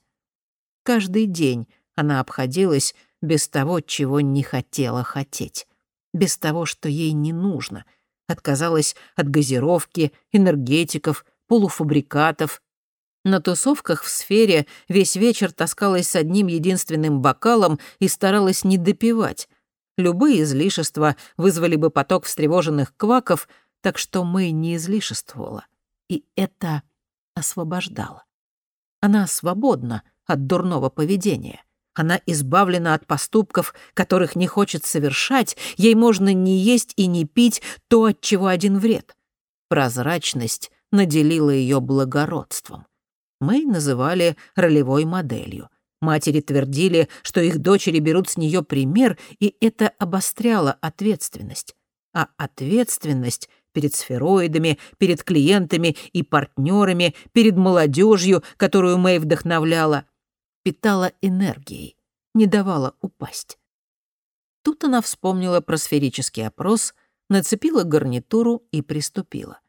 Каждый день она обходилась без того, чего не хотела хотеть, без того, что ей не нужно. Отказалась от газировки, энергетиков, полуфабрикатов. На тусовках в сфере весь вечер таскалась с одним единственным бокалом и старалась не допивать. Любые излишества вызвали бы поток встревоженных кваков, так что мы не излишествовала. И это освобождало. Она свободна от дурного поведения. Она избавлена от поступков, которых не хочет совершать, ей можно не есть и не пить то, от чего один вред. Прозрачность наделила ее благородством. Мы называли ролевой моделью. Матери твердили, что их дочери берут с нее пример, и это обостряло ответственность. А ответственность перед сфероидами, перед клиентами и партнерами, перед молодежью, которую Мэй вдохновляла, питала энергией, не давала упасть. Тут она вспомнила про сферический опрос, нацепила гарнитуру и приступила.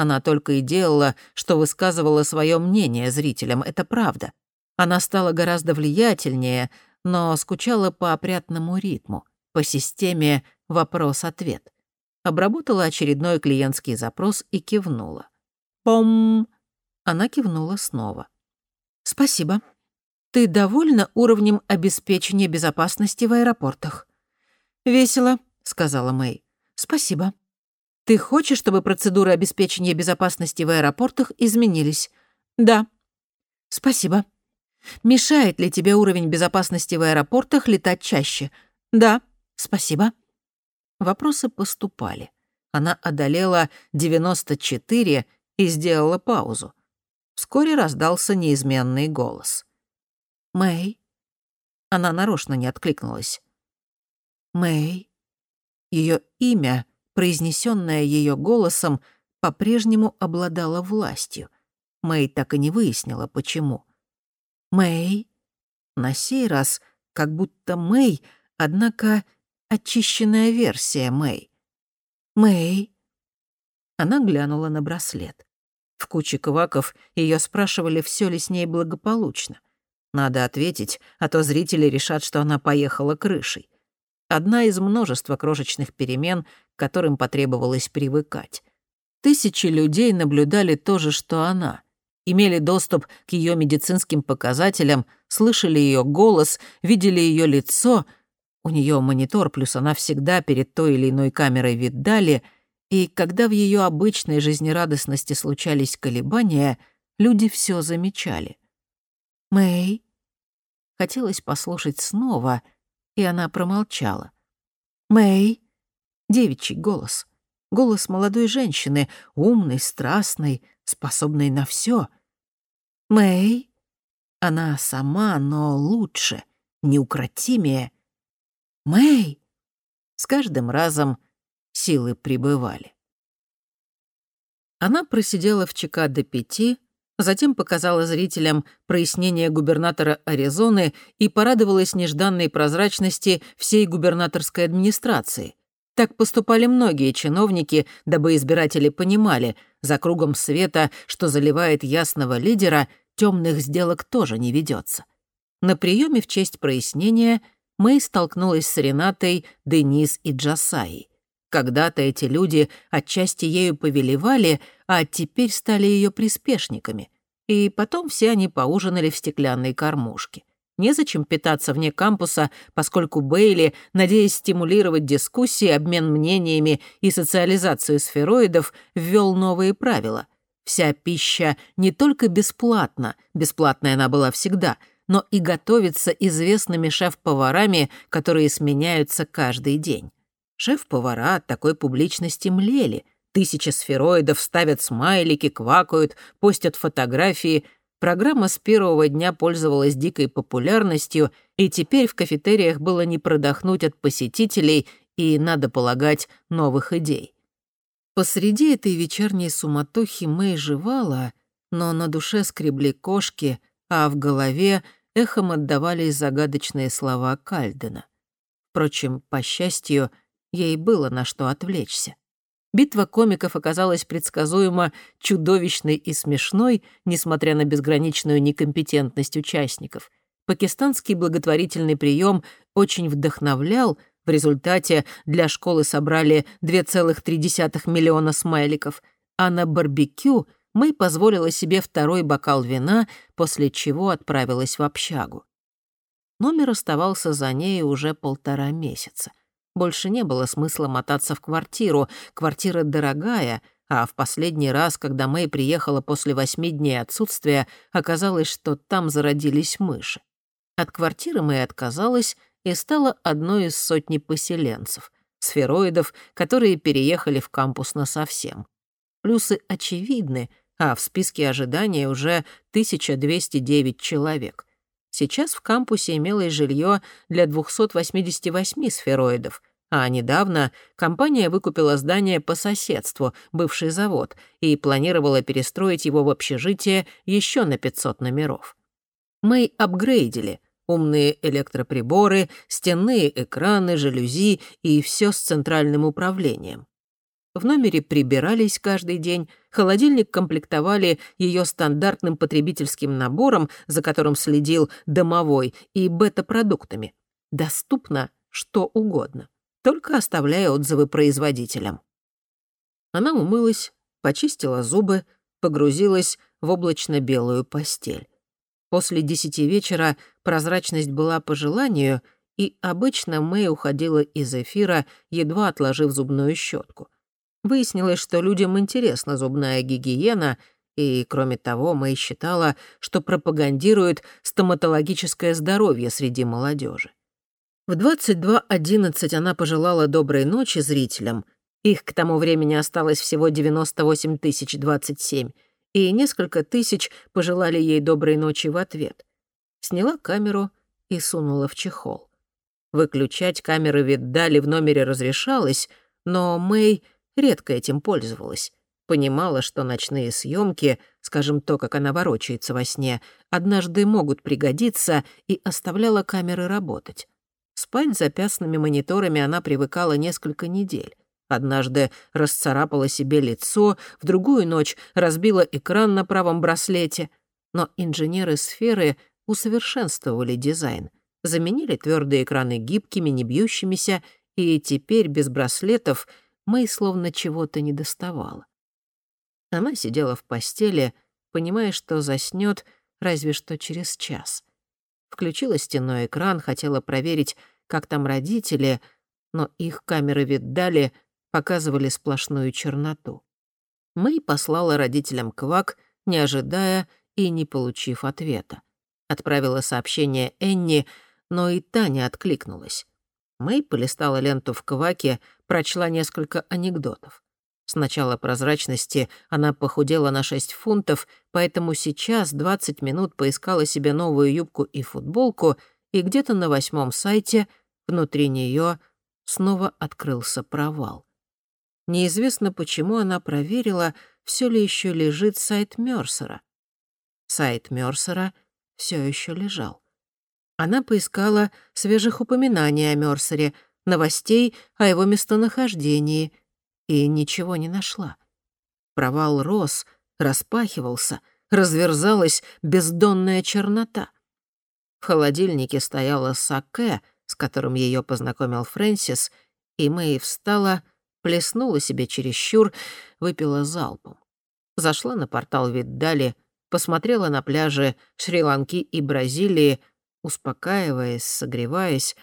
Она только и делала, что высказывала свое мнение зрителям, это правда. Она стала гораздо влиятельнее, но скучала по опрятному ритму, по системе «вопрос-ответ». Обработала очередной клиентский запрос и кивнула. «Пом!» Она кивнула снова. «Спасибо. Ты довольна уровнем обеспечения безопасности в аэропортах?» «Весело», — сказала Мэй. «Спасибо. Ты хочешь, чтобы процедуры обеспечения безопасности в аэропортах изменились?» «Да». «Спасибо. Мешает ли тебе уровень безопасности в аэропортах летать чаще?» «Да». «Спасибо». Вопросы поступали. Она одолела 94 и сделала паузу. Вскоре раздался неизменный голос. «Мэй?» Она нарочно не откликнулась. «Мэй?» Ее имя, произнесенное ее голосом, по-прежнему обладало властью. Мэй так и не выяснила, почему. «Мэй?» На сей раз как будто Мэй, однако очищенная версия Мэй. «Мэй?» Она глянула на браслет. В куче кваков ее спрашивали, все ли с ней благополучно. Надо ответить, а то зрители решат, что она поехала крышей. Одна из множества крошечных перемен, которым потребовалось привыкать. Тысячи людей наблюдали то же, что она. Имели доступ к ее медицинским показателям, слышали ее голос, видели ее лицо. У нее монитор, плюс она всегда перед той или иной камерой видали. И когда в ее обычной жизнерадостности случались колебания, люди все замечали. «Мэй?» Хотелось послушать снова, и она промолчала. «Мэй?» Девичий голос. Голос молодой женщины, умной, страстной, способной на все. «Мэй?» Она сама, но лучше, неукротимее. «Мэй?» С каждым разом силы прибывали. Она просидела в ЧК до пяти, Затем показала зрителям прояснение губернатора Аризоны и порадовалась нежданной прозрачности всей губернаторской администрации. Так поступали многие чиновники, дабы избиратели понимали, за кругом света, что заливает ясного лидера, темных сделок тоже не ведется. На приеме в честь прояснения Мэй столкнулась с Ренатой, Денис и Джасаей. Когда-то эти люди отчасти ею повелевали, а теперь стали ее приспешниками. И потом все они поужинали в стеклянной кормушке. Незачем питаться вне кампуса, поскольку Бейли, надеясь стимулировать дискуссии, обмен мнениями и социализацию сфероидов, ввел новые правила. Вся пища не только бесплатна, бесплатная она была всегда, но и готовится известными шеф-поварами, которые сменяются каждый день. Шеф-повара от такой публичности млели. Тысячи сфероидов ставят смайлики, квакают, постят фотографии. Программа с первого дня пользовалась дикой популярностью, и теперь в кафетериях было не продохнуть от посетителей и, надо полагать, новых идей. Посреди этой вечерней суматохи Мэй жевала, но на душе скребли кошки, а в голове эхом отдавались загадочные слова Кальдена. Впрочем, по счастью, ей было на что отвлечься. Битва комиков оказалась предсказуемо чудовищной и смешной, несмотря на безграничную некомпетентность участников. Пакистанский благотворительный прием очень вдохновлял, в результате для школы собрали 2,3 миллиона смайликов, а на барбекю Мэй позволила себе второй бокал вина, после чего отправилась в общагу. Номер оставался за ней уже полтора месяца. Больше не было смысла мотаться в квартиру. Квартира дорогая, а в последний раз, когда Мэй приехала после восьми дней отсутствия, оказалось, что там зародились мыши. От квартиры Мэй отказалась и стала одной из сотни поселенцев, сфероидов, которые переехали в кампус насовсем. Плюсы очевидны, а в списке ожидания уже 1209 человек. Сейчас в кампусе имелось жилье для 288 сфероидов, а недавно компания выкупила здание по соседству, бывший завод, и планировала перестроить его в общежитие еще на 500 номеров. Мы апгрейдили умные электроприборы, стенные экраны, жалюзи и все с центральным управлением. В номере прибирались каждый день, холодильник комплектовали ее стандартным потребительским набором, за которым следил домовой, и бета-продуктами. Доступно что угодно, только оставляя отзывы производителям. Она умылась, почистила зубы, погрузилась в облачно-белую постель. После десяти вечера прозрачность была по желанию, и обычно Мэй уходила из эфира, едва отложив зубную щетку — Выяснилось, что людям интересна зубная гигиена, и, кроме того, Мэй считала, что пропагандирует стоматологическое здоровье среди молодежи. В 22.11 она пожелала доброй ночи зрителям, их к тому времени осталось всего 98 тысяч 27, и несколько тысяч пожелали ей доброй ночи в ответ. Сняла камеру и сунула в чехол. Выключать камеры Виддали в номере разрешалось, но Мэй редко этим пользовалась. Понимала, что ночные съемки, скажем, то, как она ворочается во сне, однажды могут пригодиться, и оставляла камеры работать. Спать за пясными мониторами она привыкала несколько недель. Однажды расцарапала себе лицо, в другую ночь разбила экран на правом браслете. Но инженеры сферы усовершенствовали дизайн, заменили твердые экраны гибкими, не бьющимися, и теперь без браслетов — Мэй словно чего-то не доставала. Она сидела в постели, понимая, что заснёт разве что через час. Включила стенной экран, хотела проверить, как там родители, но их камеры видали, показывали сплошную черноту. Мэй послала родителям квак, не ожидая и не получив ответа. Отправила сообщение Энни, но и та не откликнулась. Мэй полистала ленту в кваке, прочла несколько анекдотов. С начала прозрачности она похудела на 6 фунтов, поэтому сейчас 20 минут поискала себе новую юбку и футболку, и где-то на восьмом сайте внутри нее снова открылся провал. Неизвестно, почему она проверила, все ли еще лежит сайт Мёрсера. Сайт Мёрсера все еще лежал. Она поискала свежих упоминаний о Мёрсере, новостей о его местонахождении и ничего не нашла. Провал рос, распахивался, разверзалась бездонная чернота. В холодильнике стояла саке, с которым ее познакомил Фрэнсис, и Мэй встала, плеснула себе чересчур, выпила залпом. Зашла на портал Виддали, посмотрела на пляжи Шри-Ланки и Бразилии, успокаиваясь, согреваясь,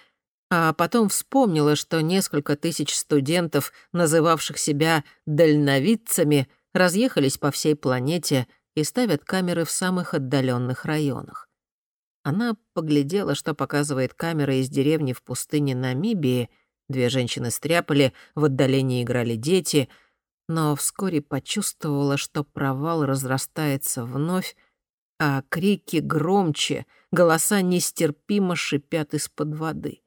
а потом вспомнила, что несколько тысяч студентов, называвших себя «дальновидцами», разъехались по всей планете и ставят камеры в самых отдаленных районах. Она поглядела, что показывает камера из деревни в пустыне Намибии. Две женщины стряпали, в отдалении играли дети, но вскоре почувствовала, что провал разрастается вновь, а крики громче, голоса нестерпимо шипят из-под воды.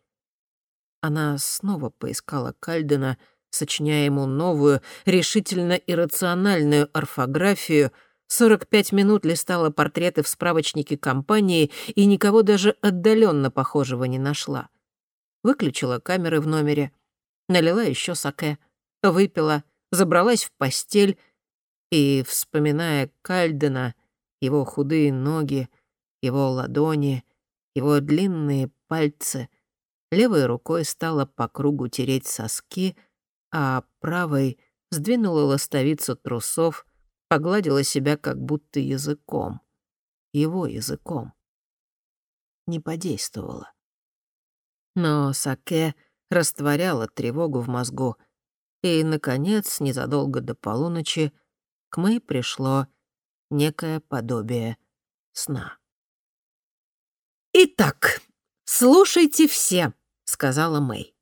Она снова поискала Кальдена, сочиняя ему новую, решительно иррациональную орфографию, 45 минут листала портреты в справочнике компании и никого даже отдаленно похожего не нашла. Выключила камеры в номере, налила еще саке, выпила, забралась в постель и, вспоминая Кальдена, его худые ноги, его ладони, его длинные пальцы, левой рукой стала по кругу тереть соски, а правой сдвинула ластовицу трусов, погладила себя как будто языком. Его языком. Не подействовало. Но саке растворяла тревогу в мозгу, и, наконец, незадолго до полуночи, к Мэй пришло некое подобие сна. «Итак, слушайте все», — сказала Мэй.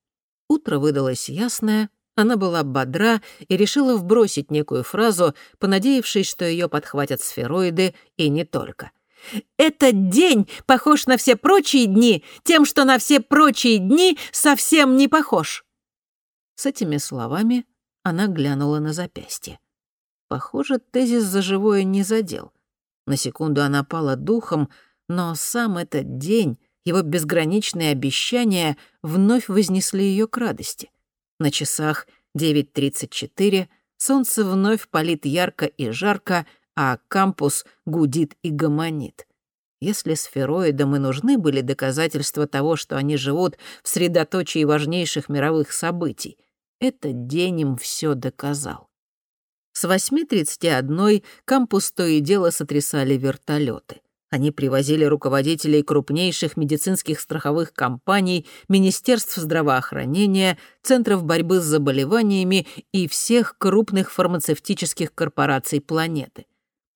Утро выдалось ясное, она была бодра и решила вбросить некую фразу, понадеявшись, что ее подхватят сфероиды и не только. «Этот день похож на все прочие дни, тем, что на все прочие дни совсем не похож». С этими словами она глянула на запястье. Похоже, тезис за живое не задел. На секунду она пала духом, но сам этот день, его безграничные обещания вновь вознесли ее к радости. На часах 9.34 солнце вновь палит ярко и жарко, а кампус гудит и гомонит. Если сфероидам и нужны были доказательства того, что они живут в средоточии важнейших мировых событий, этот день им все доказал. С 8.31 кампус то и дело сотрясали вертолеты. Они привозили руководителей крупнейших медицинских страховых компаний, министерств здравоохранения, центров борьбы с заболеваниями и всех крупных фармацевтических корпораций планеты.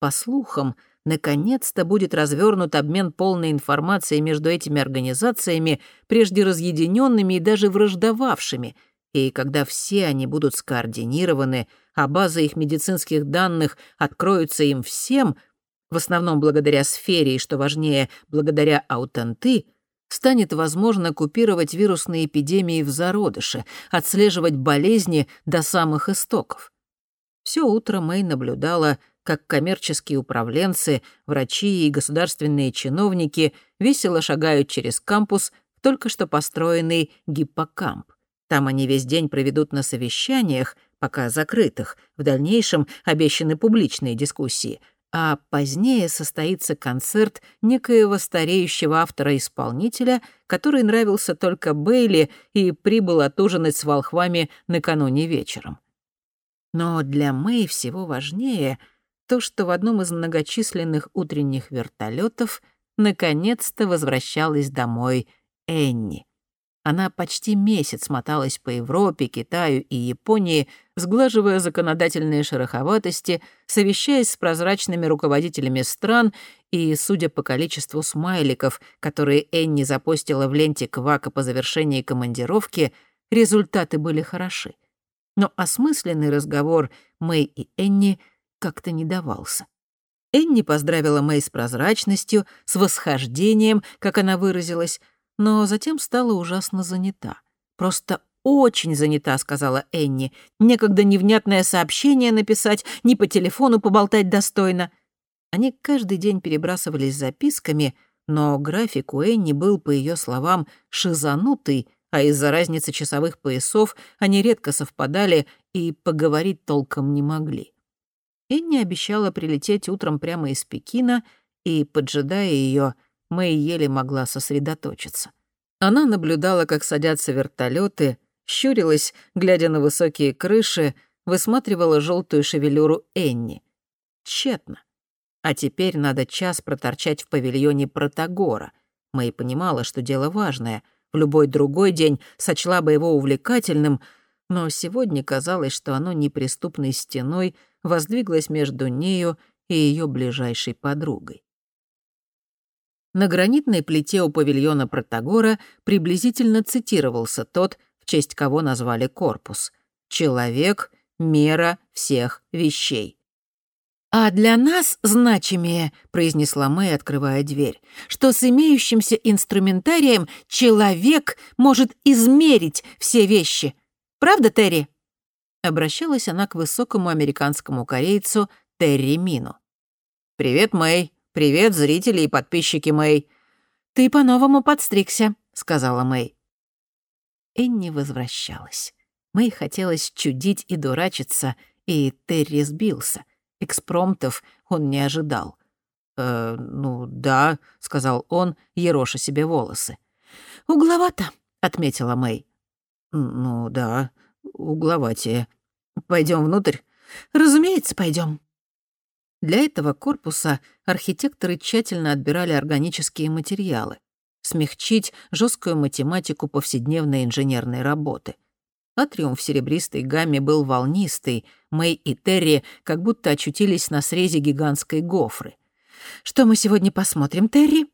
По слухам, наконец-то будет развернут обмен полной информацией между этими организациями, прежде разъединенными и даже враждовавшими — и когда все они будут скоординированы, а базы их медицинских данных откроются им всем, в основном благодаря сфере и, что важнее, благодаря аутенты, станет возможно купировать вирусные эпидемии в зародыше, отслеживать болезни до самых истоков. Все утро Мэй наблюдала, как коммерческие управленцы, врачи и государственные чиновники весело шагают через кампус в только что построенный гиппокамп. Там они весь день проведут на совещаниях, пока закрытых, в дальнейшем обещаны публичные дискуссии, а позднее состоится концерт некоего стареющего автора-исполнителя, который нравился только Бейли и прибыл отужинать с волхвами накануне вечером. Но для Мэй всего важнее то, что в одном из многочисленных утренних вертолетов наконец-то возвращалась домой Энни. Она почти месяц моталась по Европе, Китаю и Японии, сглаживая законодательные шероховатости, совещаясь с прозрачными руководителями стран и, судя по количеству смайликов, которые Энни запостила в ленте Квака по завершении командировки, результаты были хороши. Но осмысленный разговор Мэй и Энни как-то не давался. Энни поздравила Мэй с прозрачностью, с восхождением, как она выразилась, но затем стала ужасно занята. Просто очень занята», — сказала Энни. «Некогда невнятное сообщение написать, ни по телефону поболтать достойно». Они каждый день перебрасывались записками, но график у Энни был, по ее словам, шизанутый, а из-за разницы часовых поясов они редко совпадали и поговорить толком не могли. Энни обещала прилететь утром прямо из Пекина, и, поджидая ее, Мэй еле могла сосредоточиться. Она наблюдала, как садятся вертолеты, щурилась, глядя на высокие крыши, высматривала желтую шевелюру Энни. Тщетно. А теперь надо час проторчать в павильоне Протагора. Мэй понимала, что дело важное. В любой другой день сочла бы его увлекательным, но сегодня казалось, что оно неприступной стеной воздвиглось между нею и ее ближайшей подругой. На гранитной плите у павильона Протагора приблизительно цитировался тот, в честь кого назвали корпус. «Человек — мера всех вещей». «А для нас значимее», — произнесла Мэй, открывая дверь, «что с имеющимся инструментарием человек может измерить все вещи. Правда, Терри?» Обращалась она к высокому американскому корейцу Терри Мину. «Привет, Мэй. Привет, зрители и подписчики Мэй». «Ты по-новому подстригся», — сказала Мэй. Энни возвращалась. Мэй хотелось чудить и дурачиться, и Терри сбился. Экспромтов он не ожидал. «Э, ну да», — сказал он, ероша себе волосы. «Угловато», — отметила Мэй. «Ну да, угловатее. Пойдем внутрь?» «Разумеется, пойдем. Для этого корпуса архитекторы тщательно отбирали органические материалы, смягчить жесткую математику повседневной инженерной работы. Атриум в серебристой гамме был волнистый, Мэй и Терри как будто очутились на срезе гигантской гофры. «Что мы сегодня посмотрим, Терри?»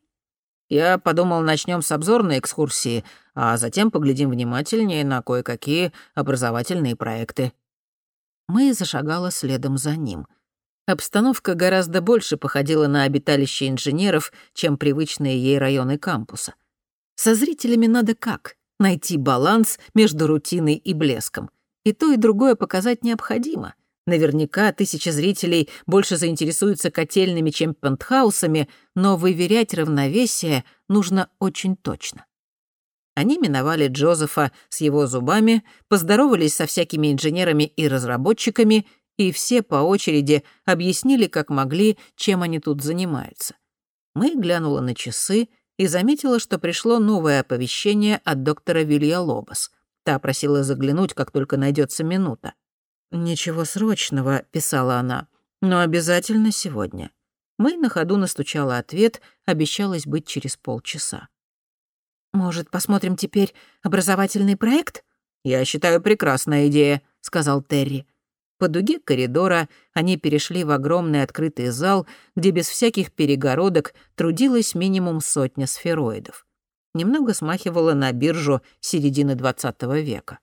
«Я подумал, начнем с обзорной экскурсии, а затем поглядим внимательнее на кое-какие образовательные проекты». Мэй зашагала следом за ним. Обстановка гораздо больше походила на обиталище инженеров, чем привычные ей районы кампуса. Со зрителями надо как? Найти баланс между рутиной и блеском. И то, и другое показать необходимо. Наверняка тысячи зрителей больше заинтересуются котельными, чем пентхаусами, но выверять равновесие нужно очень точно. Они миновали Джозефа с его зубами, поздоровались со всякими инженерами и разработчиками, и все по очереди объяснили, как могли, чем они тут занимаются. Мы глянула на часы и заметила, что пришло новое оповещение от доктора Вилья Лобос. Та просила заглянуть, как только найдется минута. «Ничего срочного», — писала она, — «но обязательно сегодня». Мы на ходу настучала ответ, обещалось быть через полчаса. «Может, посмотрим теперь образовательный проект?» «Я считаю, прекрасная идея», — сказал Терри. По дуге коридора они перешли в огромный открытый зал, где без всяких перегородок трудилось минимум сотня сфероидов. Немного смахивало на биржу середины XX века.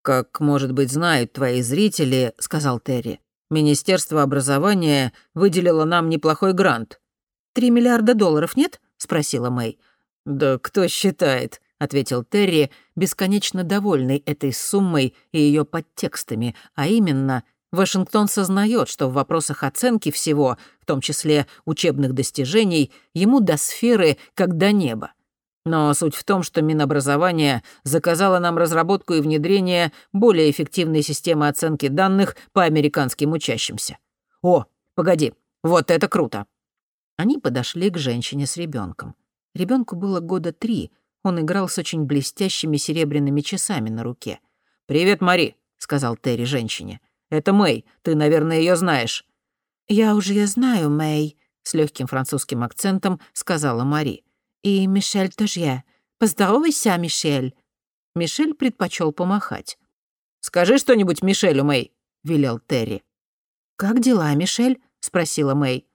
«Как, может быть, знают твои зрители», — сказал Терри, «Министерство образования выделило нам неплохой грант». «Три миллиарда долларов нет?» — спросила Мэй. «Да кто считает?» — ответил Терри, бесконечно довольный этой суммой и ее подтекстами, а именно Вашингтон сознает, что в вопросах оценки всего, в том числе учебных достижений, ему до сферы как до неба. Но суть в том, что Минобразование заказало нам разработку и внедрение более эффективной системы оценки данных по американским учащимся. О, погоди, вот это круто. Они подошли к женщине с ребенком. Ребенку было года три. Он играл с очень блестящими серебряными часами на руке. «Привет, Мари», — сказал Терри женщине. «Это Мэй. Ты, наверное, ее знаешь». «Я уже ее знаю, Мэй», — с легким французским акцентом сказала Мари. «И Мишель тоже. Поздоровайся, Мишель». Мишель предпочел помахать. «Скажи что-нибудь Мишелю, Мэй», — велел Терри. «Как дела, Мишель?» — спросила Мэй.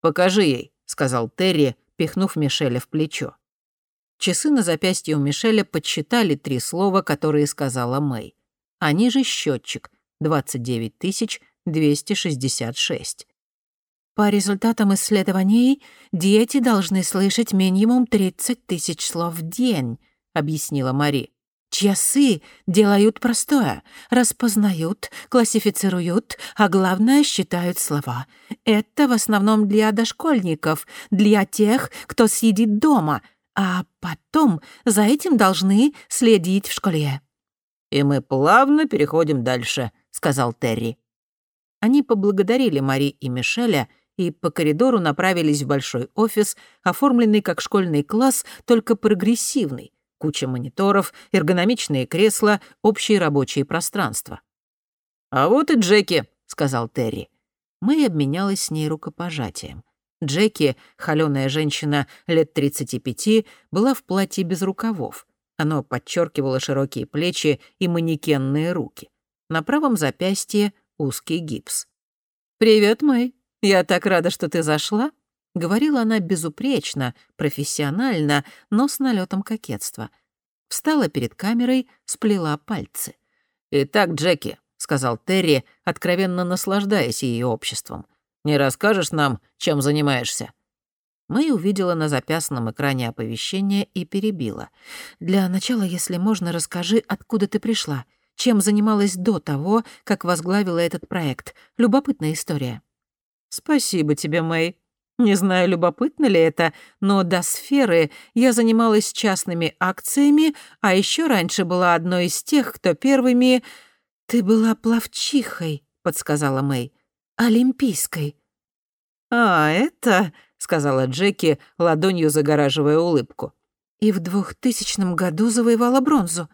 «Покажи ей», — сказал Терри, пихнув Мишеля в плечо. Часы на запястье у Мишеля подсчитали три слова, которые сказала Мэй. Они же счетчик — 29 266. По результатам исследований, дети должны слышать минимум 30 тысяч слов в день, объяснила Мари. Часы делают простое, распознают, классифицируют, а главное, считают слова. Это в основном для дошкольников, для тех, кто сидит дома, а потом за этим должны следить в школе. «И мы плавно переходим дальше», — сказал Терри. Они поблагодарили Мари и Мишеля и по коридору направились в большой офис, оформленный как школьный класс, только прогрессивный. Куча мониторов, эргономичные кресла, общее рабочее пространство. «А вот и Джеки», — сказал Терри. Мы обменялась с ней рукопожатием. Джеки, холёная женщина лет 35, была в платье без рукавов. Оно подчеркивало широкие плечи и манекенные руки. На правом запястье узкий гипс. «Привет, Мэй», «Я так рада, что ты зашла», — говорила она безупречно, профессионально, но с налетом кокетства. Встала перед камерой, сплела пальцы. «Итак, Джеки», — сказал Терри, откровенно наслаждаясь ее обществом, «не расскажешь нам, чем занимаешься?» Мэй увидела на запястном экране оповещение и перебила. «Для начала, если можно, расскажи, откуда ты пришла. чем занималась до того, как возглавила этот проект. Любопытная история. Спасибо тебе, Мэй. Не знаю, любопытно ли это, но до сферы я занималась частными акциями, а еще раньше была одной из тех, кто первыми... «Ты была пловчихой», — подсказала Мэй. «Олимпийской». «А, это...» — сказала Джеки, ладонью загораживая улыбку. «И в двухтысячном году завоевала бронзу».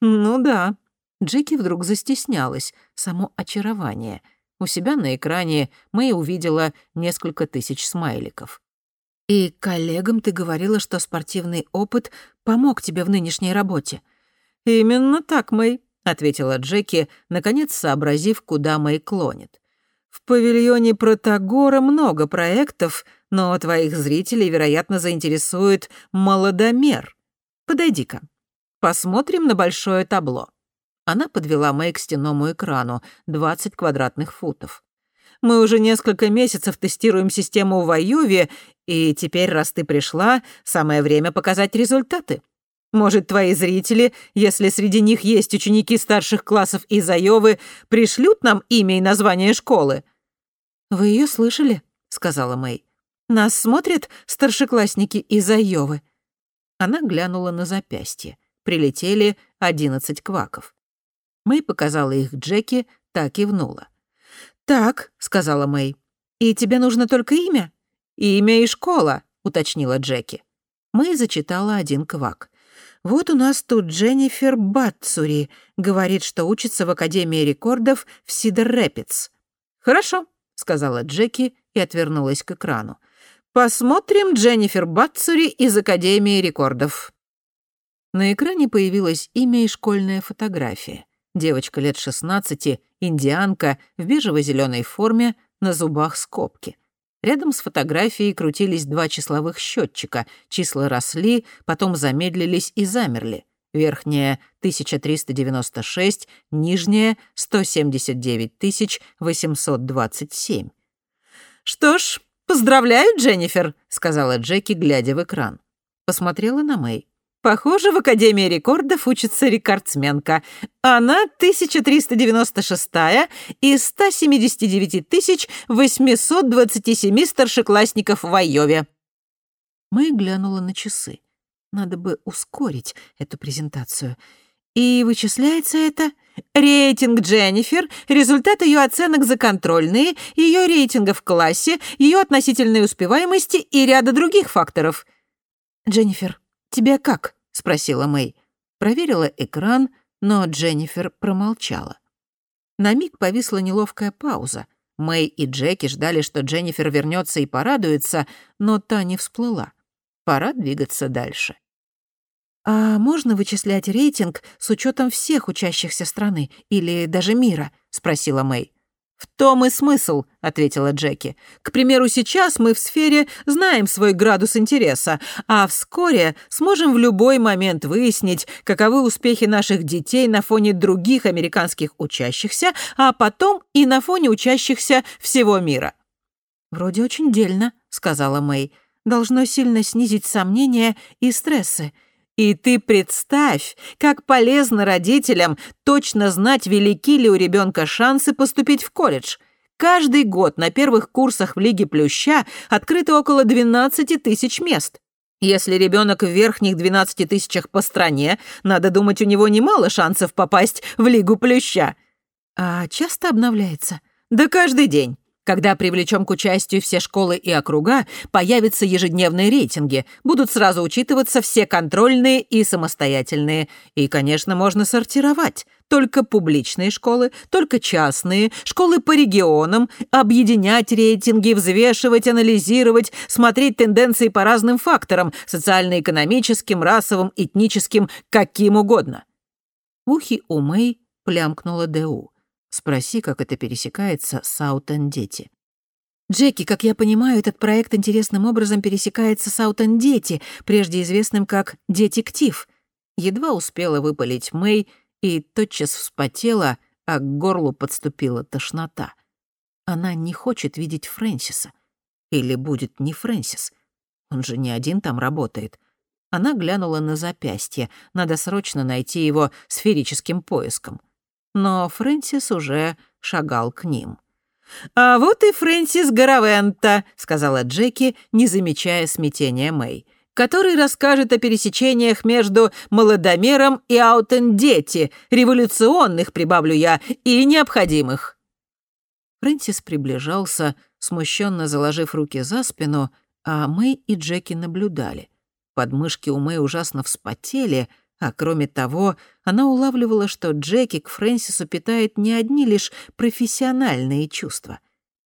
«Ну да». Джеки вдруг застеснялась, само очарование. У себя на экране Мэй увидела несколько тысяч смайликов. «И коллегам ты говорила, что спортивный опыт помог тебе в нынешней работе». «Именно так, Мэй», — ответила Джеки, наконец сообразив, куда Мэй клонит. «В павильоне Протагора много проектов, но твоих зрителей, вероятно, заинтересует молодомер. Подойди-ка. Посмотрим на большое табло». Она подвела Мэй к стенному экрану, 20 квадратных футов. «Мы уже несколько месяцев тестируем систему в Айове, и теперь, раз ты пришла, самое время показать результаты. Может, твои зрители, если среди них есть ученики старших классов из Айовы, пришлют нам имя и название школы?» «Вы ее слышали?» — сказала Мэй. Нас смотрят старшеклассники из Айовы». Она глянула на запястье. Прилетели одиннадцать кваков. Мэй показала их Джеки, так и внула. «Так», — сказала Мэй, — «и тебе нужно только имя?» «Имя и школа», — уточнила Джеки. Мэй зачитала один квак. «Вот у нас тут Дженнифер Батсури. Говорит, что учится в Академии рекордов в Сидер Рэпидс». «Хорошо», — сказала Джеки и отвернулась к экрану. Посмотрим Дженнифер Батсури из Академии рекордов. На экране появилось имя и школьная фотография. Девочка лет 16, индианка, в бежево зеленой форме, на зубах скобки. Рядом с фотографией крутились два числовых счетчика. Числа росли, потом замедлились и замерли. Верхняя — 1396, нижняя — 179 827. Что ж, «Поздравляю, Дженнифер», — сказала Джеки, глядя в экран. Посмотрела на Мэй. «Похоже, в Академии рекордов учится рекордсменка. Она 1396-я из 179 827 старшеклассников в Айове». Мэй глянула на часы. Надо бы ускорить эту презентацию. И вычисляется это Рейтинг Дженнифер, результат ее оценок за контрольные, ее рейтинга в классе, ее относительной успеваемости и ряда других факторов. «Дженнифер, тебя как?» — спросила Мэй. Проверила экран, но Дженнифер промолчала. На миг повисла неловкая пауза. Мэй и Джеки ждали, что Дженнифер вернется и порадуется, но та не всплыла. Пора двигаться дальше. «А можно вычислять рейтинг с учетом всех учащихся страны или даже мира?» — спросила Мэй. «В том и смысл», — ответила Джеки. «К примеру, сейчас мы в сфере знаем свой градус интереса, а вскоре сможем в любой момент выяснить, каковы успехи наших детей на фоне других американских учащихся, а потом и на фоне учащихся всего мира». «Вроде очень дельно», — сказала Мэй. «Должно сильно снизить сомнения и стрессы». И ты представь, как полезно родителям точно знать, велики ли у ребенка шансы поступить в колледж. Каждый год на первых курсах в Лиге Плюща открыто около 12 тысяч мест. Если ребенок в верхних 12 тысячах по стране, надо думать, у него немало шансов попасть в Лигу Плюща. А часто обновляется? Да каждый день. Когда привлечем к участию все школы и округа, появятся ежедневные рейтинги, будут сразу учитываться все контрольные и самостоятельные. И, конечно, можно сортировать. Только публичные школы, только частные, школы по регионам, объединять рейтинги, взвешивать, анализировать, смотреть тенденции по разным факторам – социально-экономическим, расовым, этническим, каким угодно. В ухе у Мэй плямкнула Д.У. Спроси, как это пересекается с Саутен-Дети. Джеки, как я понимаю, этот проект интересным образом пересекается с Саутен-Дети, прежде известным как «Детектив». Едва успела выпалить Мэй и тотчас вспотела, а к горлу подступила тошнота. Она не хочет видеть Фрэнсиса. Или будет не Фрэнсис. Он же не один там работает. Она глянула на запястье. Надо срочно найти его сферическим поиском. Но Фрэнсис уже шагал к ним. «А вот и Фрэнсис Гаравента», — сказала Джеки, не замечая смятения Мэй, который расскажет о пересечениях между молодомером и аутендети, революционных, прибавлю я, и необходимых. Фрэнсис приближался, смущенно заложив руки за спину, а Мэй и Джеки наблюдали. Подмышки у Мэй ужасно вспотели, а кроме того, она улавливала, что Джеки к Фрэнсису питает не одни лишь профессиональные чувства.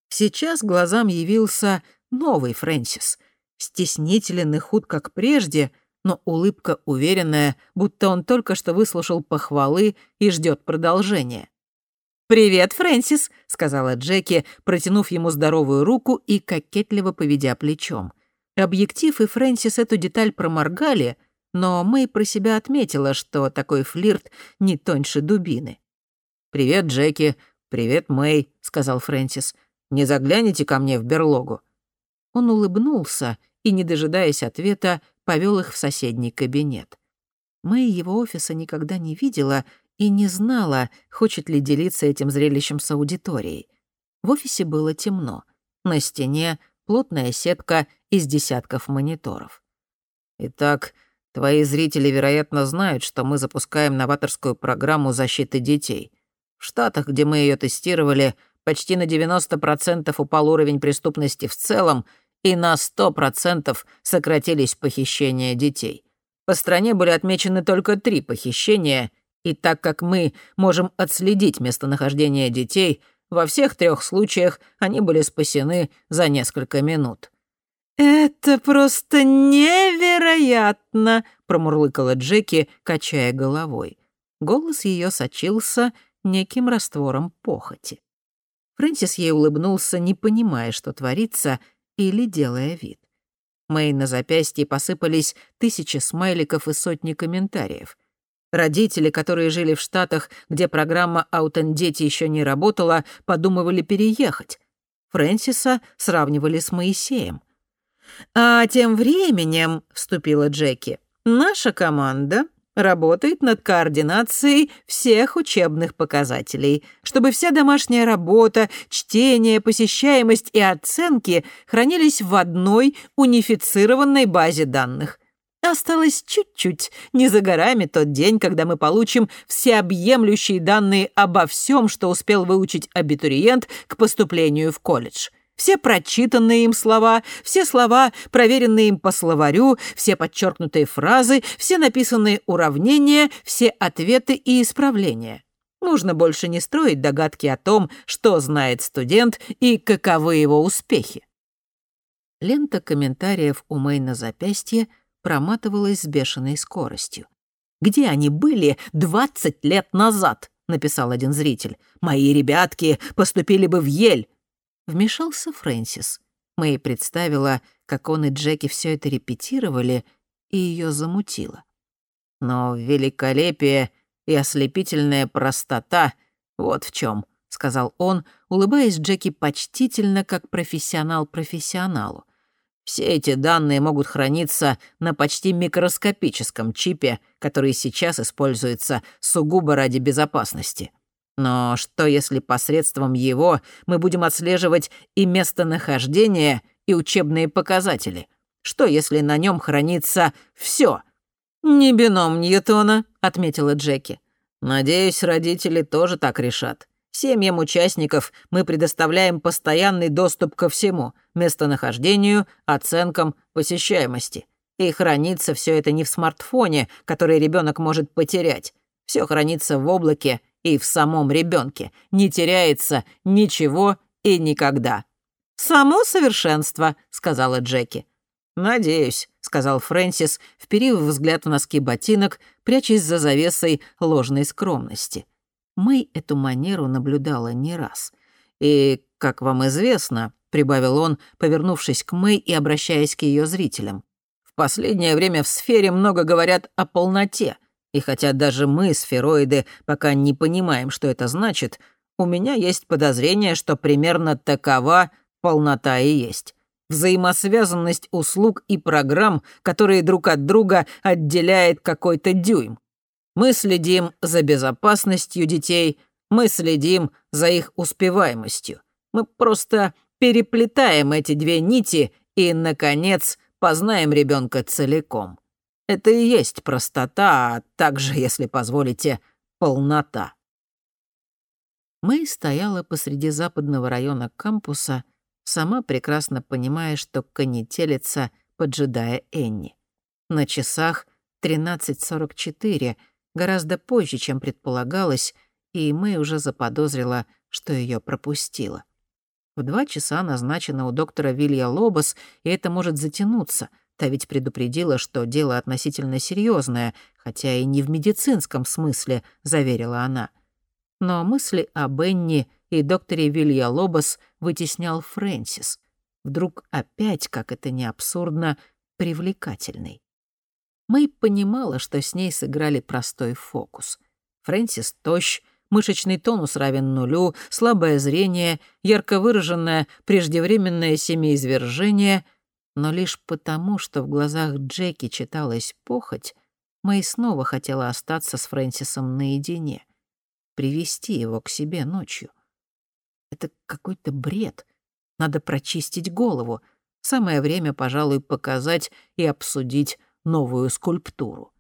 Сейчас глазам явился новый Фрэнсис. Стеснителен и худ, как прежде, но улыбка уверенная, будто он только что выслушал похвалы и ждет продолжения. «Привет, Фрэнсис», — сказала Джеки, протянув ему здоровую руку и кокетливо поведя плечом. Объектив и Фрэнсис эту деталь проморгали, но Мэй про себя отметила, что такой флирт не тоньше дубины. «Привет, Джеки. Привет, Мэй», — сказал Фрэнсис. «Не загляните ко мне в берлогу». Он улыбнулся и, не дожидаясь ответа, повел их в соседний кабинет. Мэй его офиса никогда не видела — и не знала, хочет ли делиться этим зрелищем с аудиторией. В офисе было темно. На стене плотная сетка из десятков мониторов. «Итак, твои зрители, вероятно, знают, что мы запускаем новаторскую программу защиты детей. В Штатах, где мы ее тестировали, почти на 90% упал уровень преступности в целом, и на 100% сократились похищения детей. По стране были отмечены только три похищения — и так как мы можем отследить местонахождение детей, во всех трех случаях они были спасены за несколько минут». «Это просто невероятно!» — промурлыкала Джеки, качая головой. Голос ее сочился неким раствором похоти. Фрэнсис ей улыбнулся, не понимая, что творится, или делая вид. Мэй на запястье посыпались тысячи смайликов и сотни комментариев. Родители, которые жили в Штатах, где программа «Аутендети» еще не работала, подумывали переехать. Фрэнсиса сравнивали с Моисеем. «А тем временем», — вступила Джеки, — «наша команда работает над координацией всех учебных показателей, чтобы вся домашняя работа, чтение, посещаемость и оценки хранились в одной унифицированной базе данных. Осталось чуть-чуть, не за горами тот день, когда мы получим всеобъемлющие данные обо всем, что успел выучить абитуриент к поступлению в колледж. Все прочитанные им слова, все слова, проверенные им по словарю, все подчеркнутые фразы, все написанные уравнения, все ответы и исправления. Нужно больше не строить догадки о том, что знает студент и каковы его успехи. Лента комментариев у Мэй на запястье — проматывалась с бешеной скоростью. «Где они были 20 лет назад?» — написал один зритель. «Мои ребятки поступили бы в Ель!» Вмешался Фрэнсис. Мэй представила, как он и Джеки все это репетировали, и ее замутило. «Но великолепие и ослепительная простота — вот в чем, сказал он, улыбаясь Джеки почтительно, как профессионал профессионалу. Все эти данные могут храниться на почти микроскопическом чипе, который сейчас используется сугубо ради безопасности. Но что если посредством его мы будем отслеживать и местонахождение, и учебные показатели? Что если на нем хранится все? «Не бином Ньютона», — отметила Джеки. «Надеюсь, родители тоже так решат. Семьям участников мы предоставляем постоянный доступ ко всему — местонахождению, оценкам, посещаемости. И хранится все это не в смартфоне, который ребенок может потерять. Все хранится в облаке и в самом ребенке. Не теряется ничего и никогда. «Само совершенство», — сказала Джеки. «Надеюсь», — сказал Фрэнсис, вперив взгляд в носки ботинок, прячась за завесой ложной скромности. — Мэй эту манеру наблюдала не раз. «И, как вам известно», — прибавил он, повернувшись к Мэй и обращаясь к ее зрителям, «в последнее время в сфере много говорят о полноте, и хотя даже мы, сфероиды, пока не понимаем, что это значит, у меня есть подозрение, что примерно такова полнота и есть» взаимосвязанность услуг и программ, которые друг от друга отделяет какой-то дюйм. Мы следим за безопасностью детей, Мы следим за их успеваемостью. Мы просто переплетаем эти две нити и, наконец, познаем ребенка целиком. Это и есть простота, а также, если позволите, полнота. Мэй стояла посреди западного района кампуса, сама прекрасно понимая, что конетелится, поджидая Энни. На часах 13.44, гораздо позже, чем предполагалось, и Мэй уже заподозрила, что ее пропустила. В два часа назначено у доктора Вилья Лобос, и это может затянуться. Та ведь предупредила, что дело относительно серьезное, хотя и не в медицинском смысле, заверила она. Но мысли о Бенни и докторе Вилья Лобос вытеснял Фрэнсис. Вдруг опять, как это не абсурдно, привлекательный. Мэй понимала, что с ней сыграли простой фокус. Фрэнсис тощ, мышечный тонус равен нулю, слабое зрение, ярко выраженное преждевременное семяизвержение, но лишь потому, что в глазах Джеки читалась похоть, Мэй снова хотела остаться с Фрэнсисом наедине, привести его к себе ночью. Это какой-то бред. Надо прочистить голову. Самое время, пожалуй, показать и обсудить новую скульптуру.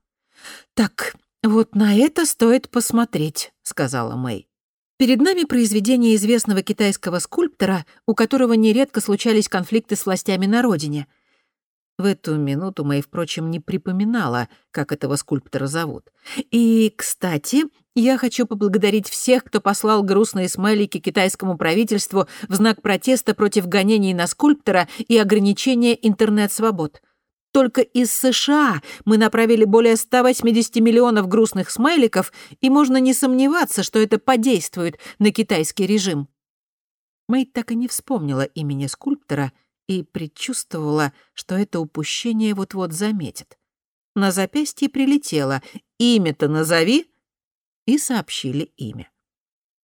«Так, вот на это стоит посмотреть», — сказала Мэй. «Перед нами произведение известного китайского скульптора, у которого нередко случались конфликты с властями на родине». В эту минуту Мэй, впрочем, не припоминала, как этого скульптора зовут. «И, кстати, я хочу поблагодарить всех, кто послал грустные смайлики китайскому правительству в знак протеста против гонений на скульптора и ограничения интернет-свобод. Только из США мы направили более 180 миллионов грустных смайликов, и можно не сомневаться, что это подействует на китайский режим. Мэй так и не вспомнила имени скульптора и предчувствовала, что это упущение вот-вот заметит. На запястье прилетело «Имя-то назови!» и сообщили имя.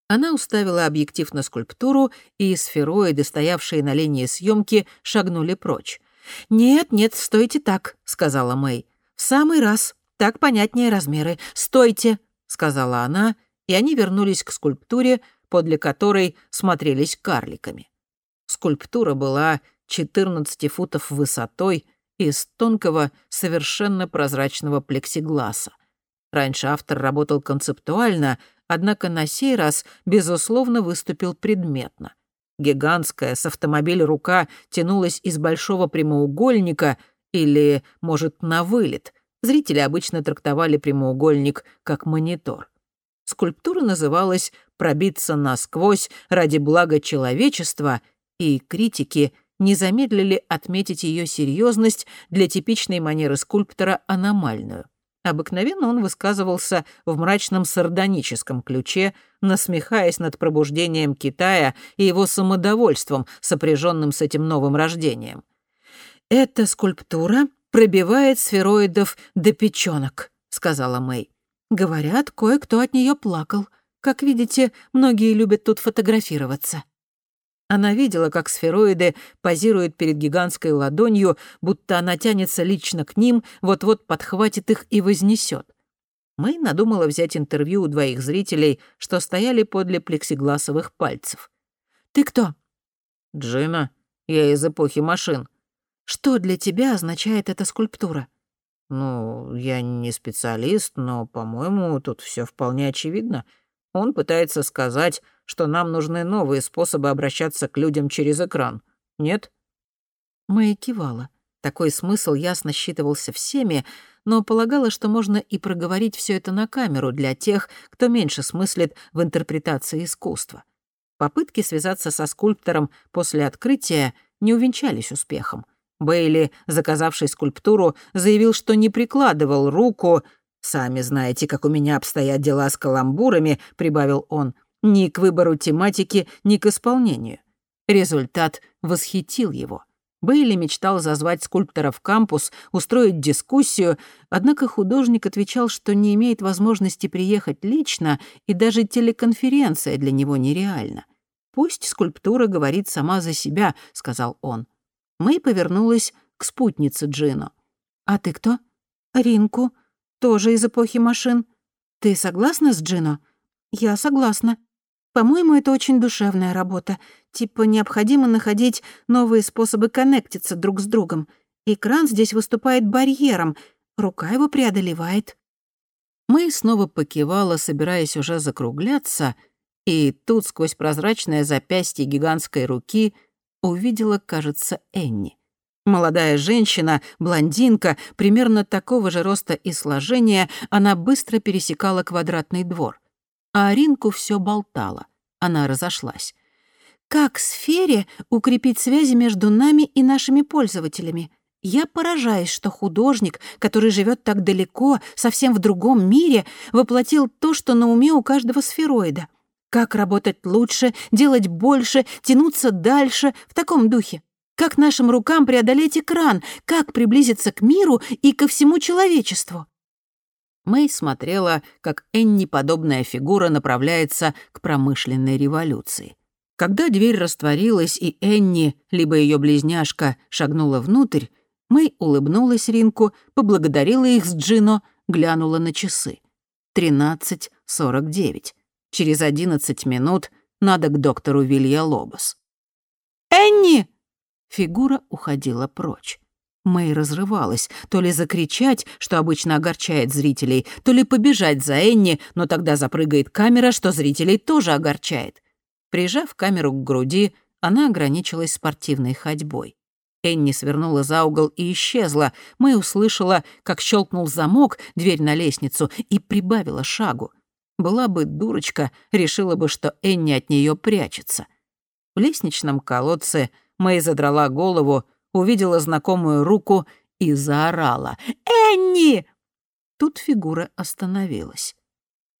Она уставила объектив на скульптуру, и сфероиды, стоявшие на линии съемки, шагнули прочь. «Нет, нет, стойте так», — сказала Мэй. «В самый раз. Так понятнее размеры. Стойте», — сказала она, и они вернулись к скульптуре, подле которой смотрелись карликами. Скульптура была 14 футов высотой из тонкого, совершенно прозрачного плексигласа. Раньше автор работал концептуально, однако на сей раз, безусловно, выступил предметно. Гигантская с автомобиля рука тянулась из большого прямоугольника или, может, на вылет. Зрители обычно трактовали прямоугольник как монитор. Скульптура называлась «Пробиться насквозь ради блага человечества», и критики не замедлили отметить ее серьезность для типичной манеры скульптора аномальную. Обыкновенно он высказывался в мрачном сардоническом ключе, насмехаясь над пробуждением Китая и его самодовольством, сопряженным с этим новым рождением. «Эта скульптура пробивает сфероидов до печенок», — сказала Мэй. «Говорят, кое-кто от нее плакал. Как видите, многие любят тут фотографироваться». Она видела, как сфероиды позируют перед гигантской ладонью, будто она тянется лично к ним, вот-вот подхватит их и вознесет. Мэй надумала взять интервью у двоих зрителей, что стояли подле плексигласовых пальцев. «Ты кто?» «Джина. Я из эпохи машин». «Что для тебя означает эта скульптура?» «Ну, я не специалист, но, по-моему, тут все вполне очевидно. Он пытается сказать, что нам нужны новые способы обращаться к людям через экран. Нет?» Мэй кивала. Такой смысл ясно считывался всеми, но полагала, что можно и проговорить все это на камеру для тех, кто меньше смыслит в интерпретации искусства. Попытки связаться со скульптором после открытия не увенчались успехом. Бейли, заказавший скульптуру, заявил, что не прикладывал руку «Сами знаете, как у меня обстоят дела с каламбурами», — прибавил он, «ни к выбору тематики, ни к исполнению». Результат восхитил его. Бейли мечтал зазвать скульптора в кампус, устроить дискуссию, однако художник отвечал, что не имеет возможности приехать лично, и даже телеконференция для него нереальна. «Пусть скульптура говорит сама за себя», — сказал он. Мэй повернулась к спутнице Джино. «А ты кто?» «Ринку», тоже из эпохи машин. Ты согласна с Джино? Я согласна. По-моему, это очень душевная работа. Типа необходимо находить новые способы коннектиться друг с другом. Экран здесь выступает барьером, рука его преодолевает. Мы снова покивала, собираясь уже закругляться, и тут сквозь прозрачное запястье гигантской руки увидела, кажется, Энни. Молодая женщина, блондинка, примерно такого же роста и сложения, она быстро пересекала квадратный двор. А Аринку все болтала. Она разошлась. «Как сфере укрепить связи между нами и нашими пользователями? Я поражаюсь, что художник, который живет так далеко, совсем в другом мире, воплотил то, что на уме у каждого сфероида. Как работать лучше, делать больше, тянуться дальше в таком духе? Как нашим рукам преодолеть экран? Как приблизиться к миру и ко всему человечеству? Мэй смотрела, как Энни подобная фигура направляется к промышленной революции. Когда дверь растворилась и Энни, либо ее близняшка, шагнула внутрь, Мэй улыбнулась Ринку, поблагодарила их с Джино, глянула на часы. 13.49. Через 11 минут надо к доктору Вилья Лобос. «Энни!» Фигура уходила прочь. Мэй разрывалась, то ли закричать, что обычно огорчает зрителей, то ли побежать за Энни, но тогда запрыгает камера, что зрителей тоже огорчает. Прижав камеру к груди, она ограничилась спортивной ходьбой. Энни свернула за угол и исчезла. Мэй услышала, как щелкнул замок, дверь на лестницу, и прибавила шагу. Была бы дурочка, решила бы, что Энни от нее прячется. В лестничном колодце Мэй задрала голову, увидела знакомую руку и заорала. «Энни!» Тут фигура остановилась.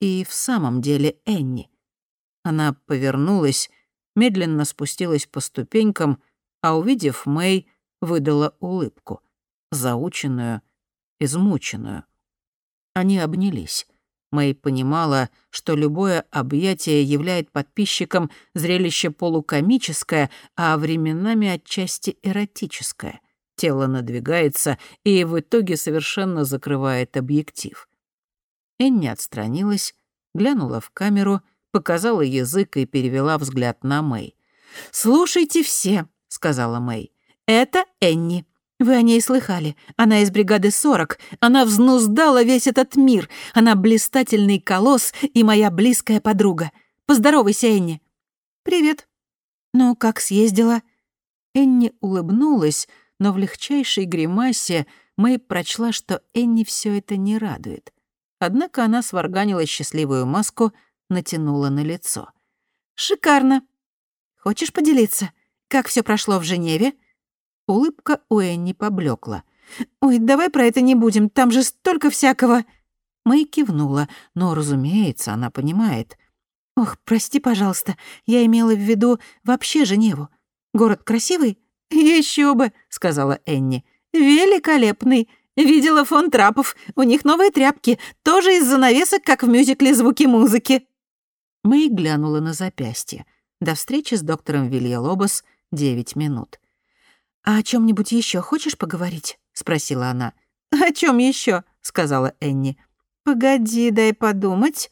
И в самом деле Энни. Она повернулась, медленно спустилась по ступенькам, а, увидев Мэй, выдала улыбку. Заученную, измученную. Они обнялись. Мэй понимала, что любое объятие являет подписчикам зрелище полукомическое, а временами отчасти эротическое. Тело надвигается и в итоге совершенно закрывает объектив. Энни отстранилась, глянула в камеру, показала язык и перевела взгляд на Мэй. «Слушайте все», — сказала Мэй. «Это Энни. Вы о ней слыхали. Она из бригады 40. Она взнуздала весь этот мир. Она блистательный колосс и моя близкая подруга. Поздоровайся, Энни. Привет. Ну, как съездила? Энни улыбнулась, но в легчайшей гримасе Мэй прочла, что Энни все это не радует. Однако она сварганила счастливую маску, натянула на лицо. «Шикарно. Хочешь поделиться? Как все прошло в Женеве?» Улыбка у Энни поблекла. «Ой, давай про это не будем, там же столько всякого...» Мэй кивнула, но, разумеется, она понимает. «Ох, прости, пожалуйста, я имела в виду вообще Женеву. Город красивый?» Еще бы», — сказала Энни. «Великолепный. Видела фон Трапов. У них новые тряпки, тоже из занавесок, как в мюзикле «Звуки музыки». Мэй глянула на запястье. До встречи с доктором Вилья Лобос девять минут. «А о чем нибудь еще хочешь поговорить?» — спросила она. «О чем еще? сказала Энни. «Погоди, дай подумать».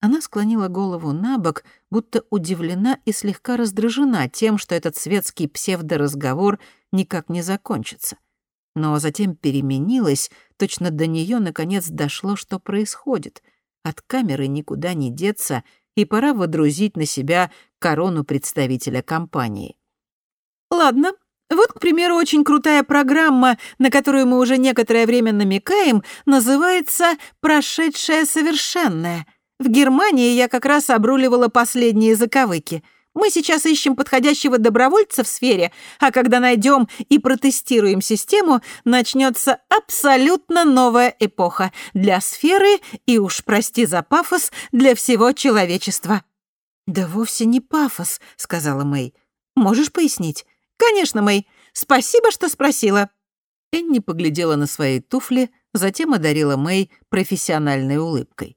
Она склонила голову на бок, будто удивлена и слегка раздражена тем, что этот светский псевдоразговор никак не закончится. Но затем переменилась, точно до нее наконец дошло, что происходит. От камеры никуда не деться, и пора водрузить на себя корону представителя компании. «Ладно», вот, к примеру, очень крутая программа, на которую мы уже некоторое время намекаем, называется «Прошедшее совершенное». В Германии я как раз обруливала последние заковыки. Мы сейчас ищем подходящего добровольца в сфере, а когда найдем и протестируем систему, начнется абсолютно новая эпоха для сферы и уж, прости за пафос, для всего человечества. «Да вовсе не пафос», — сказала Мэй. «Можешь пояснить?» «Конечно, Мэй. Спасибо, что спросила». Энни поглядела на свои туфли, затем одарила Мэй профессиональной улыбкой.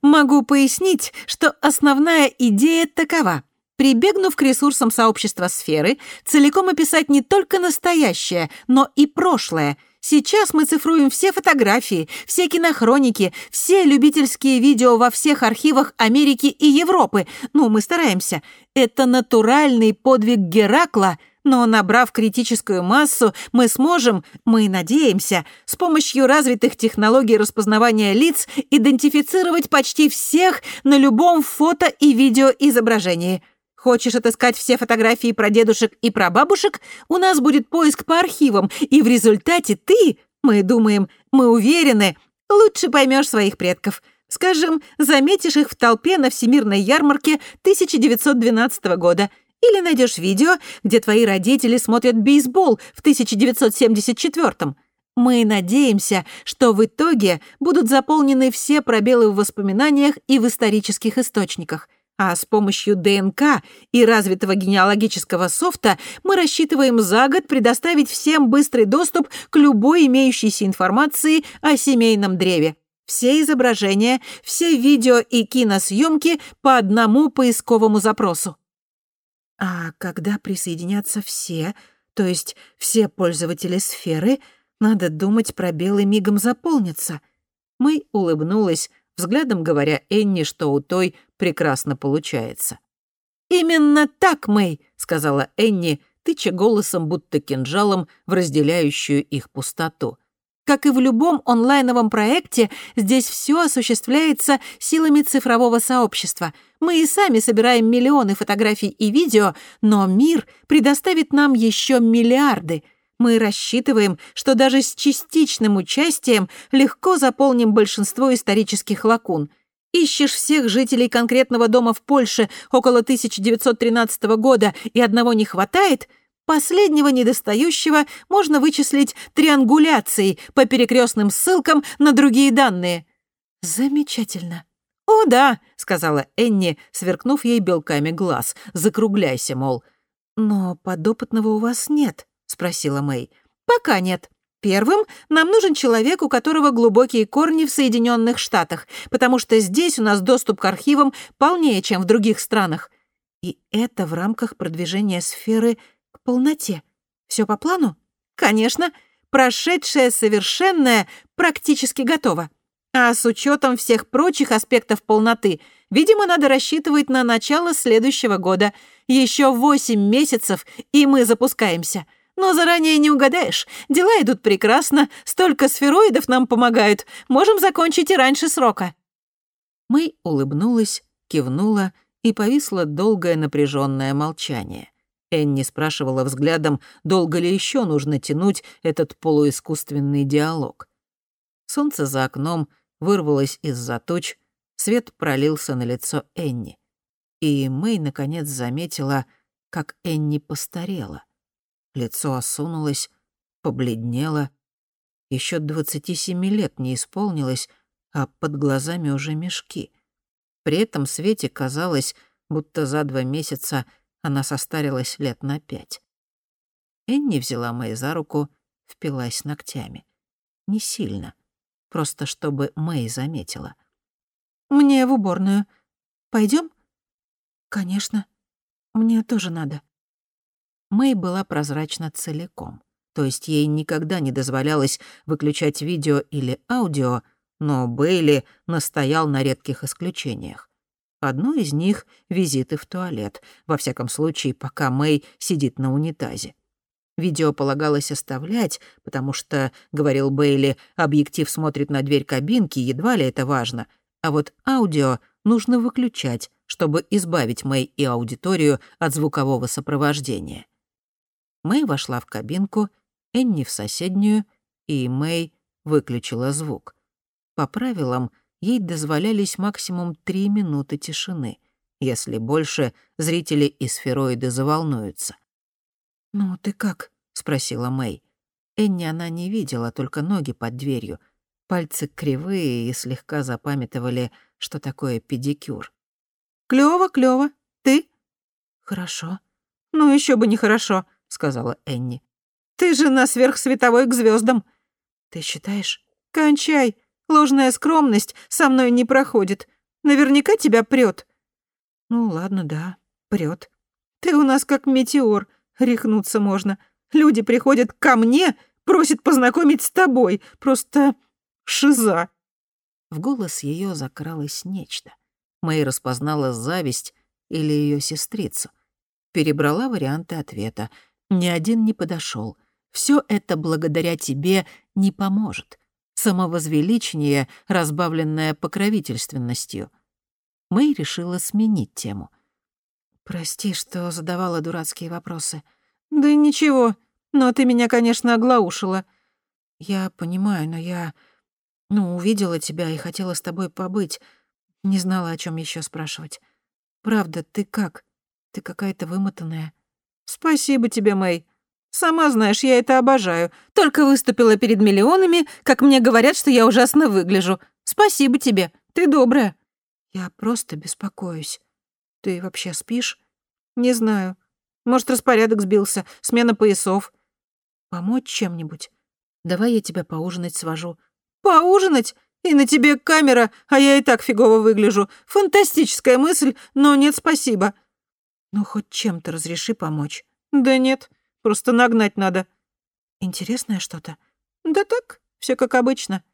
«Могу пояснить, что основная идея такова. Прибегнув к ресурсам сообщества сферы, целиком описать не только настоящее, но и прошлое, Сейчас мы цифруем все фотографии, все кинохроники, все любительские видео во всех архивах Америки и Европы. Ну, мы стараемся. Это натуральный подвиг Геракла, но, набрав критическую массу, мы сможем, мы надеемся, с помощью развитых технологий распознавания лиц идентифицировать почти всех на любом фото и видеоизображении. Хочешь отыскать все фотографии про дедушек и про бабушек? У нас будет поиск по архивам, и в результате ты, мы думаем, мы уверены, лучше поймешь своих предков. Скажем, заметишь их в толпе на Всемирной ярмарке 1912 года – или найдешь видео, где твои родители смотрят бейсбол в 1974-м. Мы надеемся, что в итоге будут заполнены все пробелы в воспоминаниях и в исторических источниках. А с помощью ДНК и развитого генеалогического софта мы рассчитываем за год предоставить всем быстрый доступ к любой имеющейся информации о семейном древе. Все изображения, все видео и киносъемки по одному поисковому запросу. А когда присоединятся все, то есть все пользователи сферы, надо думать, пробелы мигом заполнятся. Мэй улыбнулась, взглядом говоря Энни, что у той прекрасно получается. «Именно так, Мэй», — сказала Энни, тыча голосом, будто кинжалом, в разделяющую их пустоту. Как и в любом онлайновом проекте, здесь все осуществляется силами цифрового сообщества. Мы и сами собираем миллионы фотографий и видео, но мир предоставит нам еще миллиарды. Мы рассчитываем, что даже с частичным участием легко заполним большинство исторических лакун. Ищешь всех жителей конкретного дома в Польше около 1913 года и одного не хватает — Последнего недостающего можно вычислить триангуляцией по перекрестным ссылкам на другие данные. Замечательно. «О, да», — сказала Энни, сверкнув ей белками глаз. «Закругляйся, мол». «Но подопытного у вас нет?» — спросила Мэй. «Пока нет. Первым нам нужен человек, у которого глубокие корни в Соединенных Штатах, потому что здесь у нас доступ к архивам полнее, чем в других странах. И это в рамках продвижения сферы полноте. Все по плану? Конечно. Прошедшее совершенное практически готово. А с учетом всех прочих аспектов полноты, видимо, надо рассчитывать на начало следующего года. Еще восемь месяцев, и мы запускаемся. Но заранее не угадаешь. Дела идут прекрасно, столько сфероидов нам помогают. Можем закончить и раньше срока». Мэй улыбнулась, кивнула, и повисло долгое напряженное молчание. Энни спрашивала взглядом, долго ли еще нужно тянуть этот полуискусственный диалог. Солнце за окном вырвалось из-за туч, свет пролился на лицо Энни. И Мэй наконец заметила, как Энни постарела. Лицо осунулось, побледнело. Еще двадцати семи лет не исполнилось, а под глазами уже мешки. При этом свете казалось, будто за два месяца — она состарилась лет на пять. Энни взяла Мэй за руку, впилась ногтями. Не сильно, просто чтобы Мэй заметила. «Мне в уборную. Пойдем? «Конечно. Мне тоже надо». Мэй была прозрачна целиком, то есть ей никогда не дозволялось выключать видео или аудио, но Бейли настоял на редких исключениях. Одно из них — визиты в туалет, во всяком случае, пока Мэй сидит на унитазе. Видео полагалось оставлять, потому что, — говорил Бейли, — объектив смотрит на дверь кабинки, едва ли это важно. А вот аудио нужно выключать, чтобы избавить Мэй и аудиторию от звукового сопровождения. Мэй вошла в кабинку, Энни в соседнюю, и Мэй выключила звук. По правилам — ей дозволялись максимум три минуты тишины. Если больше, зрители и сфероиды заволнуются. «Ну, ты как?» — спросила Мэй. Энни она не видела, только ноги под дверью. Пальцы кривые и слегка запамятовали, что такое педикюр. «Клёво, клёво. Ты?» «Хорошо». «Ну, еще бы не хорошо», — сказала Энни. «Ты же на сверхсветовой к звездам. «Ты считаешь?» «Кончай. Ложная скромность со мной не проходит. Наверняка тебя прёт». «Ну ладно, да, прёт. Ты у нас как метеор, рехнуться можно. Люди приходят ко мне, просит познакомить с тобой. Просто шиза». В голос ее закралось нечто. Мэй распознала зависть или ее сестрицу. Перебрала варианты ответа. Ни один не подошел. Все это благодаря тебе не поможет. Самовозвеличение, разбавленное покровительственностью. Мэй решила сменить тему. «Прости, что задавала дурацкие вопросы». «Да ничего, но ты меня, конечно, оглаушила». «Я понимаю, но я, ну, увидела тебя и хотела с тобой побыть. Не знала, о чем еще спрашивать. Правда, ты как? Ты какая-то вымотанная». «Спасибо тебе, Мэй. Сама знаешь, я это обожаю. Только выступила перед миллионами, как мне говорят, что я ужасно выгляжу. Спасибо тебе, ты добрая». «Я просто беспокоюсь. Ты вообще спишь?» «Не знаю. Может, распорядок сбился, смена поясов. Помочь чем-нибудь? Давай я тебя поужинать свожу». «Поужинать? И на тебе камера, а я и так фигово выгляжу. Фантастическая мысль, но нет, спасибо». «Ну, хоть чем-то разреши помочь». «Да нет, просто нагнать надо». «Интересное что-то?» «Да так, все как обычно».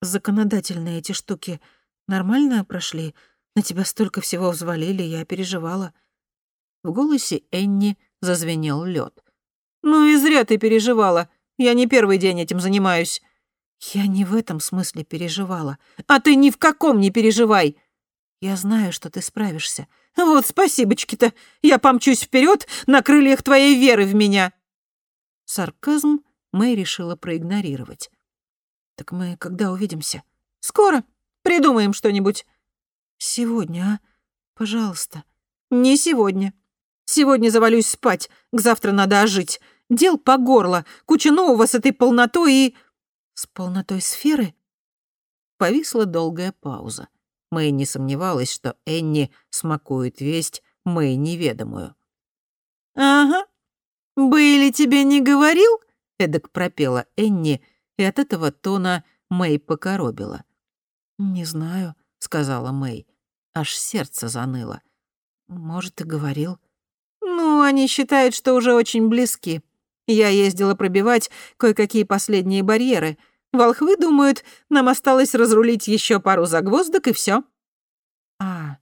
«Законодательные эти штуки нормально прошли? На тебя столько всего взвалили, я переживала». В голосе Энни зазвенел лед. «Ну и зря ты переживала. Я не первый день этим занимаюсь». «Я не в этом смысле переживала. А ты ни в каком не переживай. Я знаю, что ты справишься. Вот спасибочки-то. Я помчусь вперед на крыльях твоей веры в меня». Сарказм Мэй решила проигнорировать. «Так мы когда увидимся?» «Скоро. Придумаем что-нибудь». «Сегодня, а? Пожалуйста». «Не сегодня. Сегодня завалюсь спать, к завтра надо ожить. Дел по горло, куча нового с этой полнотой и...» «С полнотой сферы?» Повисла долгая пауза. Мэй не сомневалась, что Энни смакует весть Мэй неведомую. «Ага. Бейли тебе не говорил?» — эдак пропела Энни, и от этого тона Мэй покоробила. «Не знаю», — сказала Мэй. Аж сердце заныло. «Может, и говорил». «Ну, они считают, что уже очень близки. Я ездила пробивать кое-какие последние барьеры. Волхвы думают, нам осталось разрулить еще пару загвоздок, и все. «А,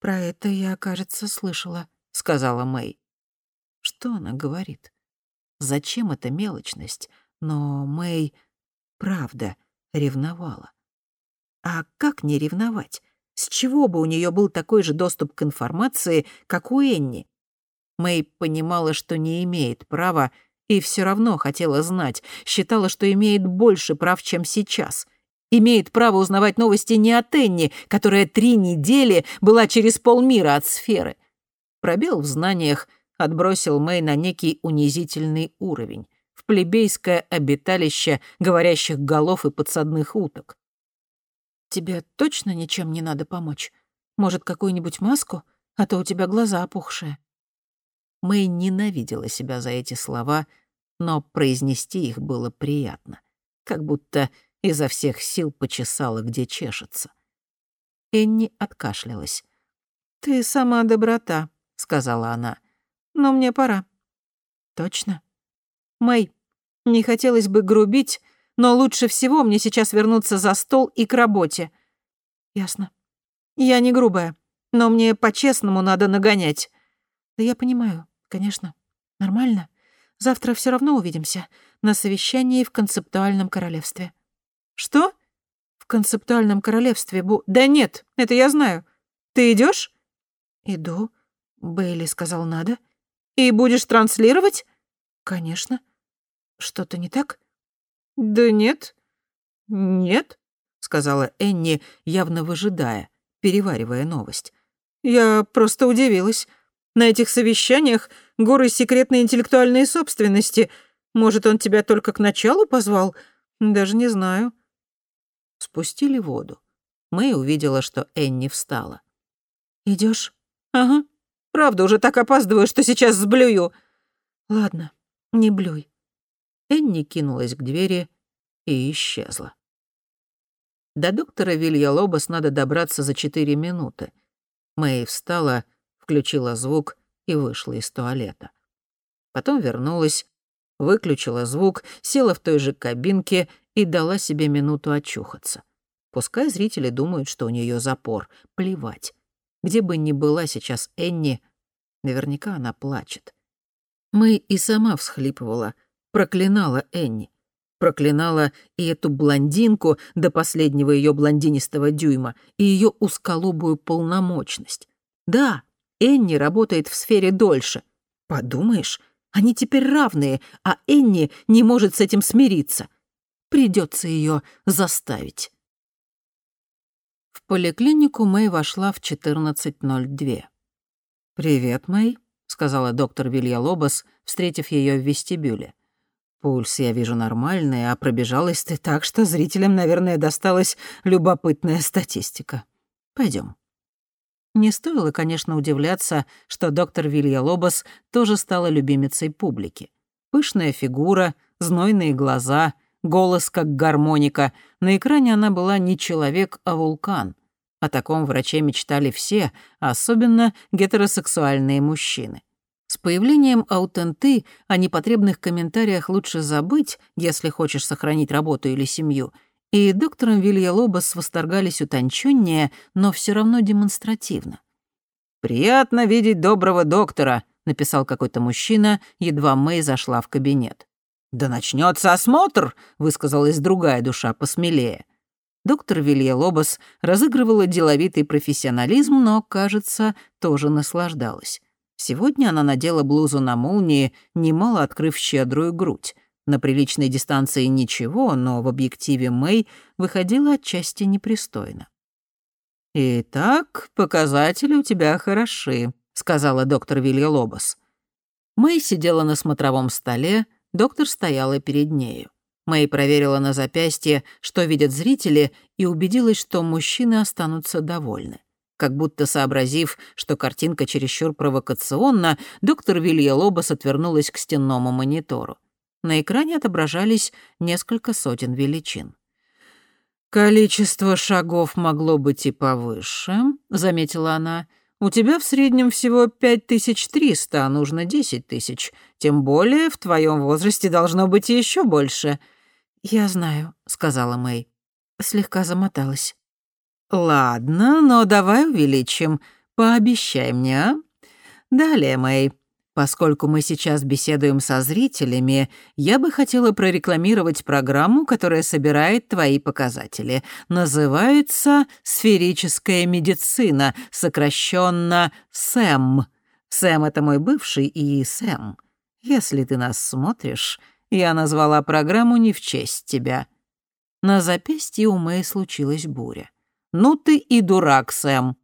про это я, кажется, слышала», — сказала Мэй. Что она говорит? Зачем эта мелочность? Но Мэй, правда, ревновала. А как не ревновать? С чего бы у нее был такой же доступ к информации, как у Энни? Мэй понимала, что не имеет права, и все равно хотела знать, считала, что имеет больше прав, чем сейчас. Имеет право узнавать новости не от Энни, которая три недели была через полмира от сферы. Пробел в знаниях отбросил Мэй на некий унизительный уровень, в плебейское обиталище говорящих голов и подсадных уток. «Тебе точно ничем не надо помочь? Может, какую-нибудь маску? А то у тебя глаза опухшие». Мэй ненавидела себя за эти слова, но произнести их было приятно, как будто изо всех сил почесала, где чешется. Энни откашлялась. «Ты сама доброта», — сказала она. «Но мне пора». «Точно?» «Мэй, не хотелось бы грубить, но лучше всего мне сейчас вернуться за стол и к работе». «Ясно. Я не грубая, но мне по-честному надо нагонять». «Да я понимаю. Конечно. Нормально. Завтра все равно увидимся. На совещании в концептуальном королевстве. Что? В концептуальном королевстве бу... Да нет, это я знаю. Ты идешь? Иду. Бейли сказал, надо. И будешь транслировать? Конечно. Что-то не так? Да нет. Нет, сказала Энни, явно выжидая, переваривая новость. Я просто удивилась. На этих совещаниях горы секретной интеллектуальной собственности. Может, он тебя только к началу позвал? Даже не знаю». Спустили воду. Мэй увидела, что Энни встала. Идешь? «Ага. Правда, уже так опаздываю, что сейчас сблюю». «Ладно, не блюй». Энни кинулась к двери и исчезла. До доктора Вилья Лобос надо добраться за четыре минуты. Мэй встала включила звук и вышла из туалета. Потом вернулась, выключила звук, села в той же кабинке и дала себе минуту очухаться. Пускай зрители думают, что у нее запор. Плевать. Где бы ни была сейчас Энни, наверняка она плачет. Мэй и сама всхлипывала, проклинала Энни. Проклинала и эту блондинку до последнего ее блондинистого дюйма, и ее узколобую полномочность. Да, Энни работает в сфере дольше. Подумаешь, они теперь равные, а Энни не может с этим смириться. Придется ее заставить. В поликлинику Мэй вошла в 14.02. «Привет, Мэй», — сказала доктор Вилья Лобос, встретив ее в вестибюле. «Пульс, я вижу, нормальный, а пробежалась ты так, что зрителям, наверное, досталась любопытная статистика. Пойдем. Не стоило, конечно, удивляться, что доктор Вилья Лобос тоже стала любимицей публики. Пышная фигура, знойные глаза, голос как гармоника. На экране она была не человек, а вулкан. О таком враче мечтали все, особенно гетеросексуальные мужчины. С появлением аутенты о непотребных комментариях лучше забыть, если хочешь сохранить работу или семью — и доктором Вильялобос восторгались утонченнее, но все равно демонстративно. «Приятно видеть доброго доктора», — написал какой-то мужчина, едва Мэй зашла в кабинет. «Да начнется осмотр», — высказалась другая душа посмелее. Доктор Вилья Лобос разыгрывала деловитый профессионализм, но, кажется, тоже наслаждалась. Сегодня она надела блузу на молнии, немало открыв щедрую грудь. На приличной дистанции ничего, но в объективе Мэй выходило отчасти непристойно. «Итак, показатели у тебя хороши», — сказала доктор Вилья Лобос. Мэй сидела на смотровом столе, доктор стояла перед нею. Мэй проверила на запястье, что видят зрители, и убедилась, что мужчины останутся довольны. Как будто сообразив, что картинка чересчур провокационна, доктор Вилья Лобос отвернулась к стенному монитору. На экране отображались несколько сотен величин. «Количество шагов могло быть и повыше», — заметила она. «У тебя в среднем всего 5300, а нужно 10 тысяч. Тем более в твоем возрасте должно быть еще больше». «Я знаю», — сказала Мэй. Слегка замоталась. «Ладно, но давай увеличим. Пообещай мне, а? Далее, Мэй. Поскольку мы сейчас беседуем со зрителями, я бы хотела прорекламировать программу, которая собирает твои показатели. Называется «Сферическая медицина», сокращенно «СЭМ». Сэм — это мой бывший и Сэм. Если ты нас смотришь, я назвала программу не в честь тебя. На запястье у Мэй случилась буря. «Ну ты и дурак, Сэм.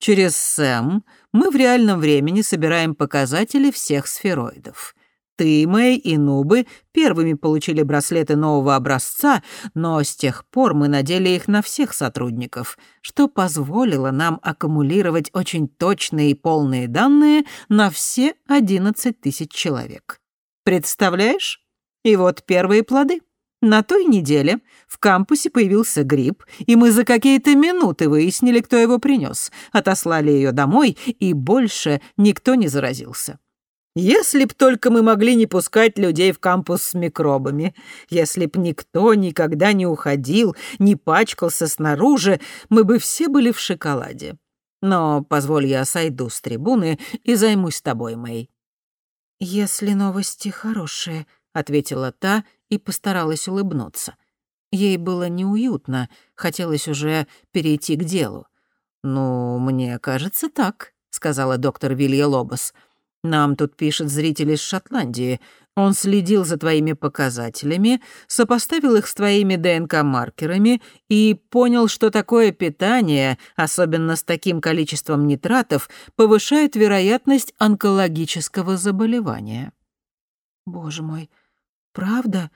Через Сэм мы в реальном времени собираем показатели всех сфероидов. Ты, Мэй и Нубы первыми получили браслеты нового образца, но с тех пор мы надели их на всех сотрудников, что позволило нам аккумулировать очень точные и полные данные на все 11 тысяч человек. Представляешь? И вот первые плоды. На той неделе в кампусе появился грипп, и мы за какие-то минуты выяснили, кто его принес, отослали ее домой, и больше никто не заразился. Если б только мы могли не пускать людей в кампус с микробами, если б никто никогда не уходил, не пачкался снаружи, мы бы все были в шоколаде. Но позволь я сойду с трибуны и займусь тобой, Мэй. «Если новости хорошие», — ответила та и постаралась улыбнуться. Ей было неуютно, хотелось уже перейти к делу. «Ну, мне кажется, так», — сказала доктор Вилья Лобос. «Нам тут пишет зритель из Шотландии. Он следил за твоими показателями, сопоставил их с твоими ДНК-маркерами и понял, что такое питание, особенно с таким количеством нитратов, повышает вероятность онкологического заболевания». «Боже мой, правда?»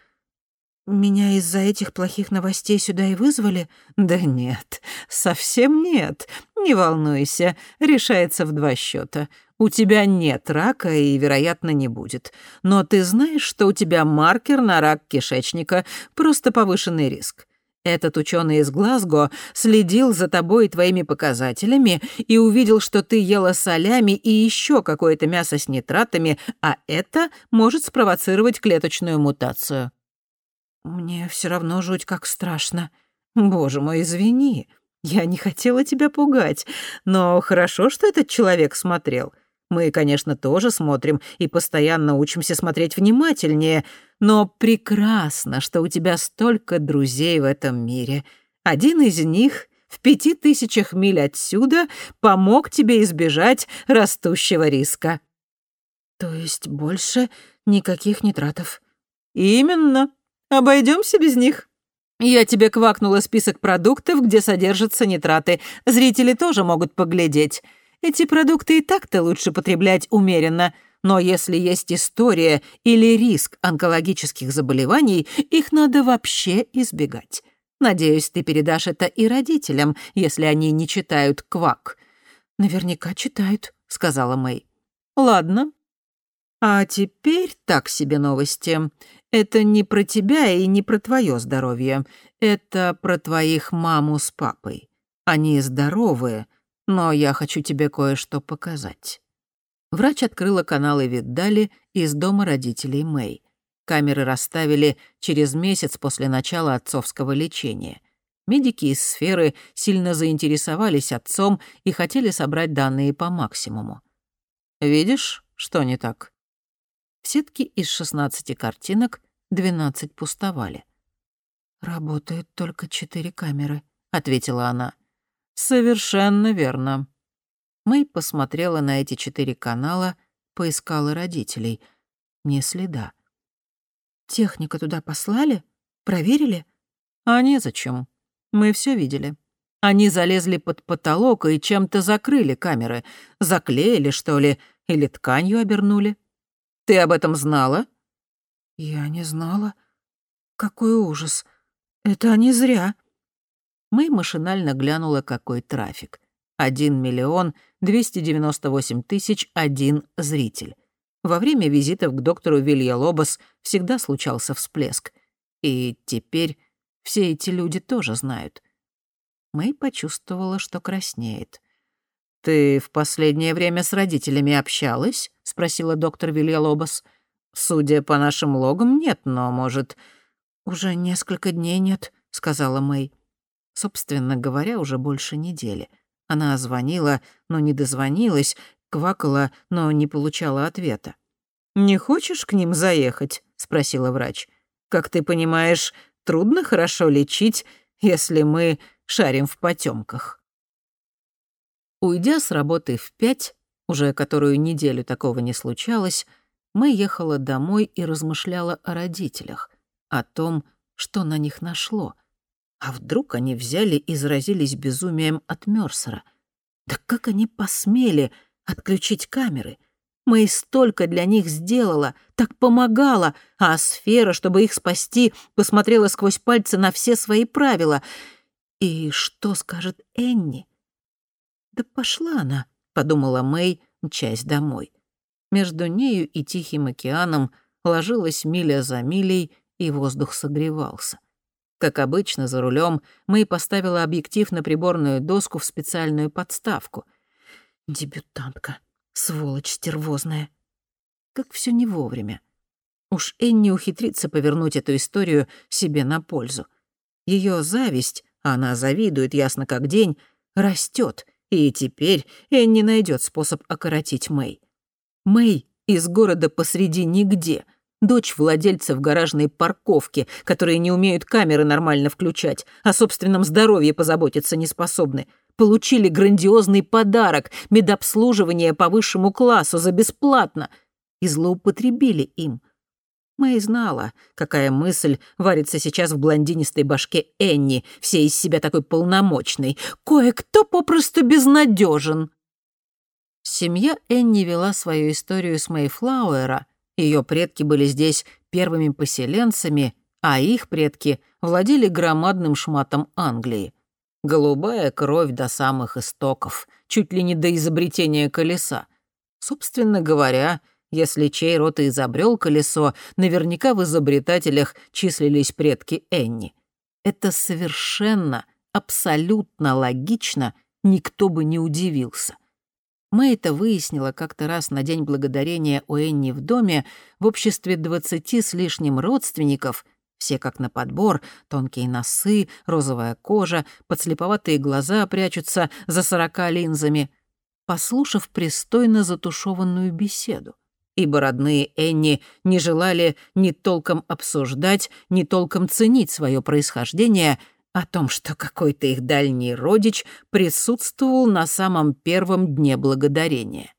Меня из-за этих плохих новостей сюда и вызвали? Да нет, совсем нет. Не волнуйся, решается в два счета. У тебя нет рака и, вероятно, не будет. Но ты знаешь, что у тебя маркер на рак кишечника, просто повышенный риск. Этот ученый из Глазго следил за тобой и твоими показателями и увидел, что ты ела солями и еще какое-то мясо с нитратами, а это может спровоцировать клеточную мутацию. Мне все равно жуть как страшно. Боже мой, извини. Я не хотела тебя пугать, но хорошо, что этот человек смотрел. Мы, конечно, тоже смотрим и постоянно учимся смотреть внимательнее, но прекрасно, что у тебя столько друзей в этом мире. Один из них в пяти тысячах миль отсюда помог тебе избежать растущего риска». «То есть больше никаких нитратов?» «Именно. Обойдемся без них». Я тебе квакнула список продуктов, где содержатся нитраты. Зрители тоже могут поглядеть. Эти продукты и так-то лучше потреблять умеренно, но если есть история или риск онкологических заболеваний, их надо вообще избегать. Надеюсь, ты передашь это и родителям, если они не читают квак». «Наверняка читают», — сказала Мэй. «Ладно. А теперь так себе новости. Это не про тебя и не про твое здоровье. Это про твоих маму с папой. Они здоровые, но я хочу тебе кое-что показать». Врач открыла каналы Виддали из дома родителей Мэй. Камеры расставили через месяц после начала отцовского лечения. Медики из сферы сильно заинтересовались отцом и хотели собрать данные по максимуму. «Видишь, что не так?» В сетке из 16 картинок 12 пустовали. «Работают только четыре камеры», — ответила она. «Совершенно верно». Мэй посмотрела на эти четыре канала, поискала родителей. Не следа. «Техника туда послали? Проверили?» «А незачем. Мы все видели. Они залезли под потолок и чем-то закрыли камеры. Заклеили, что ли, или тканью обернули. Ты об этом знала?» «Я не знала. Какой ужас. Это они зря». Мэй машинально глянула, какой трафик. Один миллион двести девяносто восемь тысяч один зритель. Во время визитов к доктору Вилья Лобос всегда случался всплеск. И теперь все эти люди тоже знают. Мэй почувствовала, что краснеет. «Ты в последнее время с родителями общалась?» — спросила доктор Вилья Лобос. «Судя по нашим логам, нет, но, может...» «Уже несколько дней нет», — сказала Мэй. Собственно говоря, уже больше недели. Она звонила, но не дозвонилась, квакала, но не получала ответа. «Не хочешь к ним заехать?» — спросила врач. «Как ты понимаешь, трудно хорошо лечить, если мы шарим в потемках. Уйдя с работы в пять, уже которую неделю такого не случалось, мы ехала домой и размышляла о родителях, о том, что на них нашло — а вдруг они взяли и заразились безумием от Мёрсера? Да как они посмели отключить камеры? Мэй столько для них сделала, так помогала, а сфера, чтобы их спасти, посмотрела сквозь пальцы на все свои правила. И что скажет Энни? Да пошла она, подумала Мэй, мчась домой. Между нею и Тихим океаном ложилась миля за милей, и воздух согревался. Как обычно, за рулем Мэй поставила объектив на приборную доску в специальную подставку. Дебютантка. Сволочь стервозная. Как все не вовремя. Уж Энни ухитрится повернуть эту историю себе на пользу. Ее зависть, а она завидует ясно как день, растет, и теперь Энни найдет способ окоротить Мэй. Мэй из города посреди нигде — Дочь владельца в гаражной парковке, которые не умеют камеры нормально включать, о собственном здоровье позаботиться не способны. Получили грандиозный подарок, медобслуживание по высшему классу за бесплатно. И злоупотребили им. Мэй знала, какая мысль варится сейчас в блондинистой башке Энни, все из себя такой полномочный. Кое-кто попросту безнадежен. Семья Энни вела свою историю с Мэйфлауэра — ее предки были здесь первыми поселенцами, а их предки владели громадным шматом Англии. Голубая кровь до самых истоков, чуть ли не до изобретения колеса. Собственно говоря, если чей род и изобрел колесо, наверняка в изобретателях числились предки Энни. Это совершенно, абсолютно логично, никто бы не удивился. Мэй это выяснила как-то раз на День Благодарения у Энни в доме в обществе двадцати с лишним родственников, все как на подбор, тонкие носы, розовая кожа, подслеповатые глаза прячутся за сорока линзами, послушав пристойно затушеванную беседу ибо родные Энни не желали ни толком обсуждать, ни толком ценить свое происхождение о том, что какой-то их дальний родич присутствовал на самом первом дне благодарения.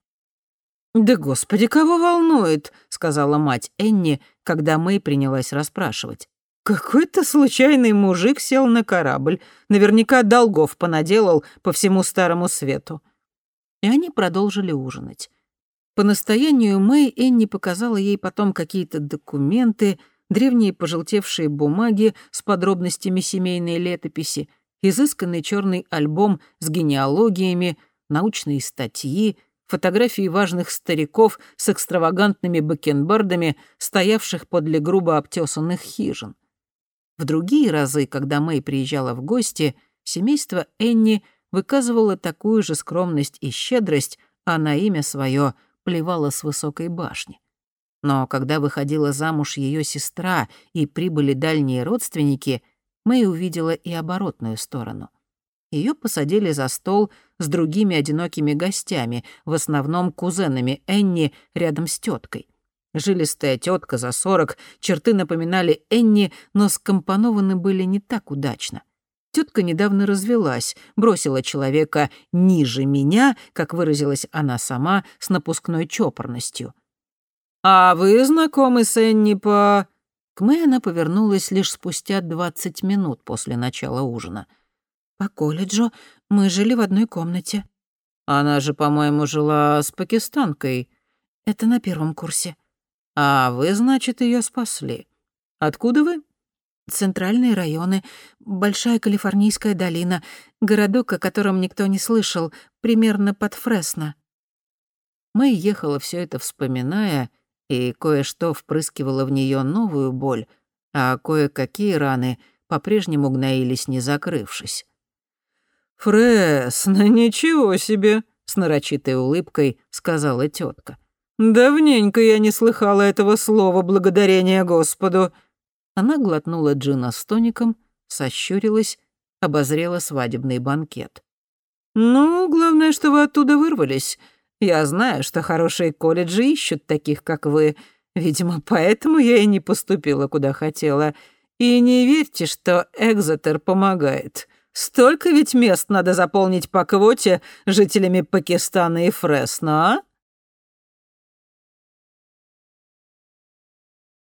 «Да господи, кого волнует?» — сказала мать Энни, когда Мэй принялась расспрашивать. «Какой-то случайный мужик сел на корабль, наверняка долгов понаделал по всему Старому Свету». И они продолжили ужинать. По настоянию Мэй Энни показала ей потом какие-то документы, древние пожелтевшие бумаги с подробностями семейной летописи, изысканный черный альбом с генеалогиями, научные статьи, фотографии важных стариков с экстравагантными бакенбардами, стоявших подле грубо обтесанных хижин. В другие разы, когда Мэй приезжала в гости, семейство Энни выказывало такую же скромность и щедрость, а на имя свое — плевала с высокой башни. Но когда выходила замуж ее сестра и прибыли дальние родственники, Мэй увидела и оборотную сторону. Ее посадили за стол с другими одинокими гостями, в основном кузенами Энни рядом с теткой. Жилистая тетка за сорок, черты напоминали Энни, но скомпонованы были не так удачно. Тетка недавно развелась, бросила человека ниже меня, как выразилась она сама, с напускной чопорностью. «А вы знакомы с Энни по...» К Мэй она повернулась лишь спустя двадцать минут после начала ужина. «По колледжу. Мы жили в одной комнате». «Она же, по-моему, жила с пакистанкой». «Это на первом курсе». «А вы, значит, ее спасли. Откуда вы?» Центральные районы, Большая Калифорнийская долина, городок, о котором никто не слышал, примерно под Фресно. Мэй ехала все это вспоминая, и кое-что впрыскивало в нее новую боль, а кое-какие раны по-прежнему гноились, не закрывшись. «Фресно, ничего себе!» — с нарочитой улыбкой сказала тетка. «Давненько я не слыхала этого слова благодарения Господу». Она глотнула джина с тоником, сощурилась, обозрела свадебный банкет. «Ну, главное, что вы оттуда вырвались. Я знаю, что хорошие колледжи ищут таких, как вы. Видимо, поэтому я и не поступила, куда хотела. И не верьте, что Экзетер помогает. Столько ведь мест надо заполнить по квоте жителями Пакистана и Фресно, а?»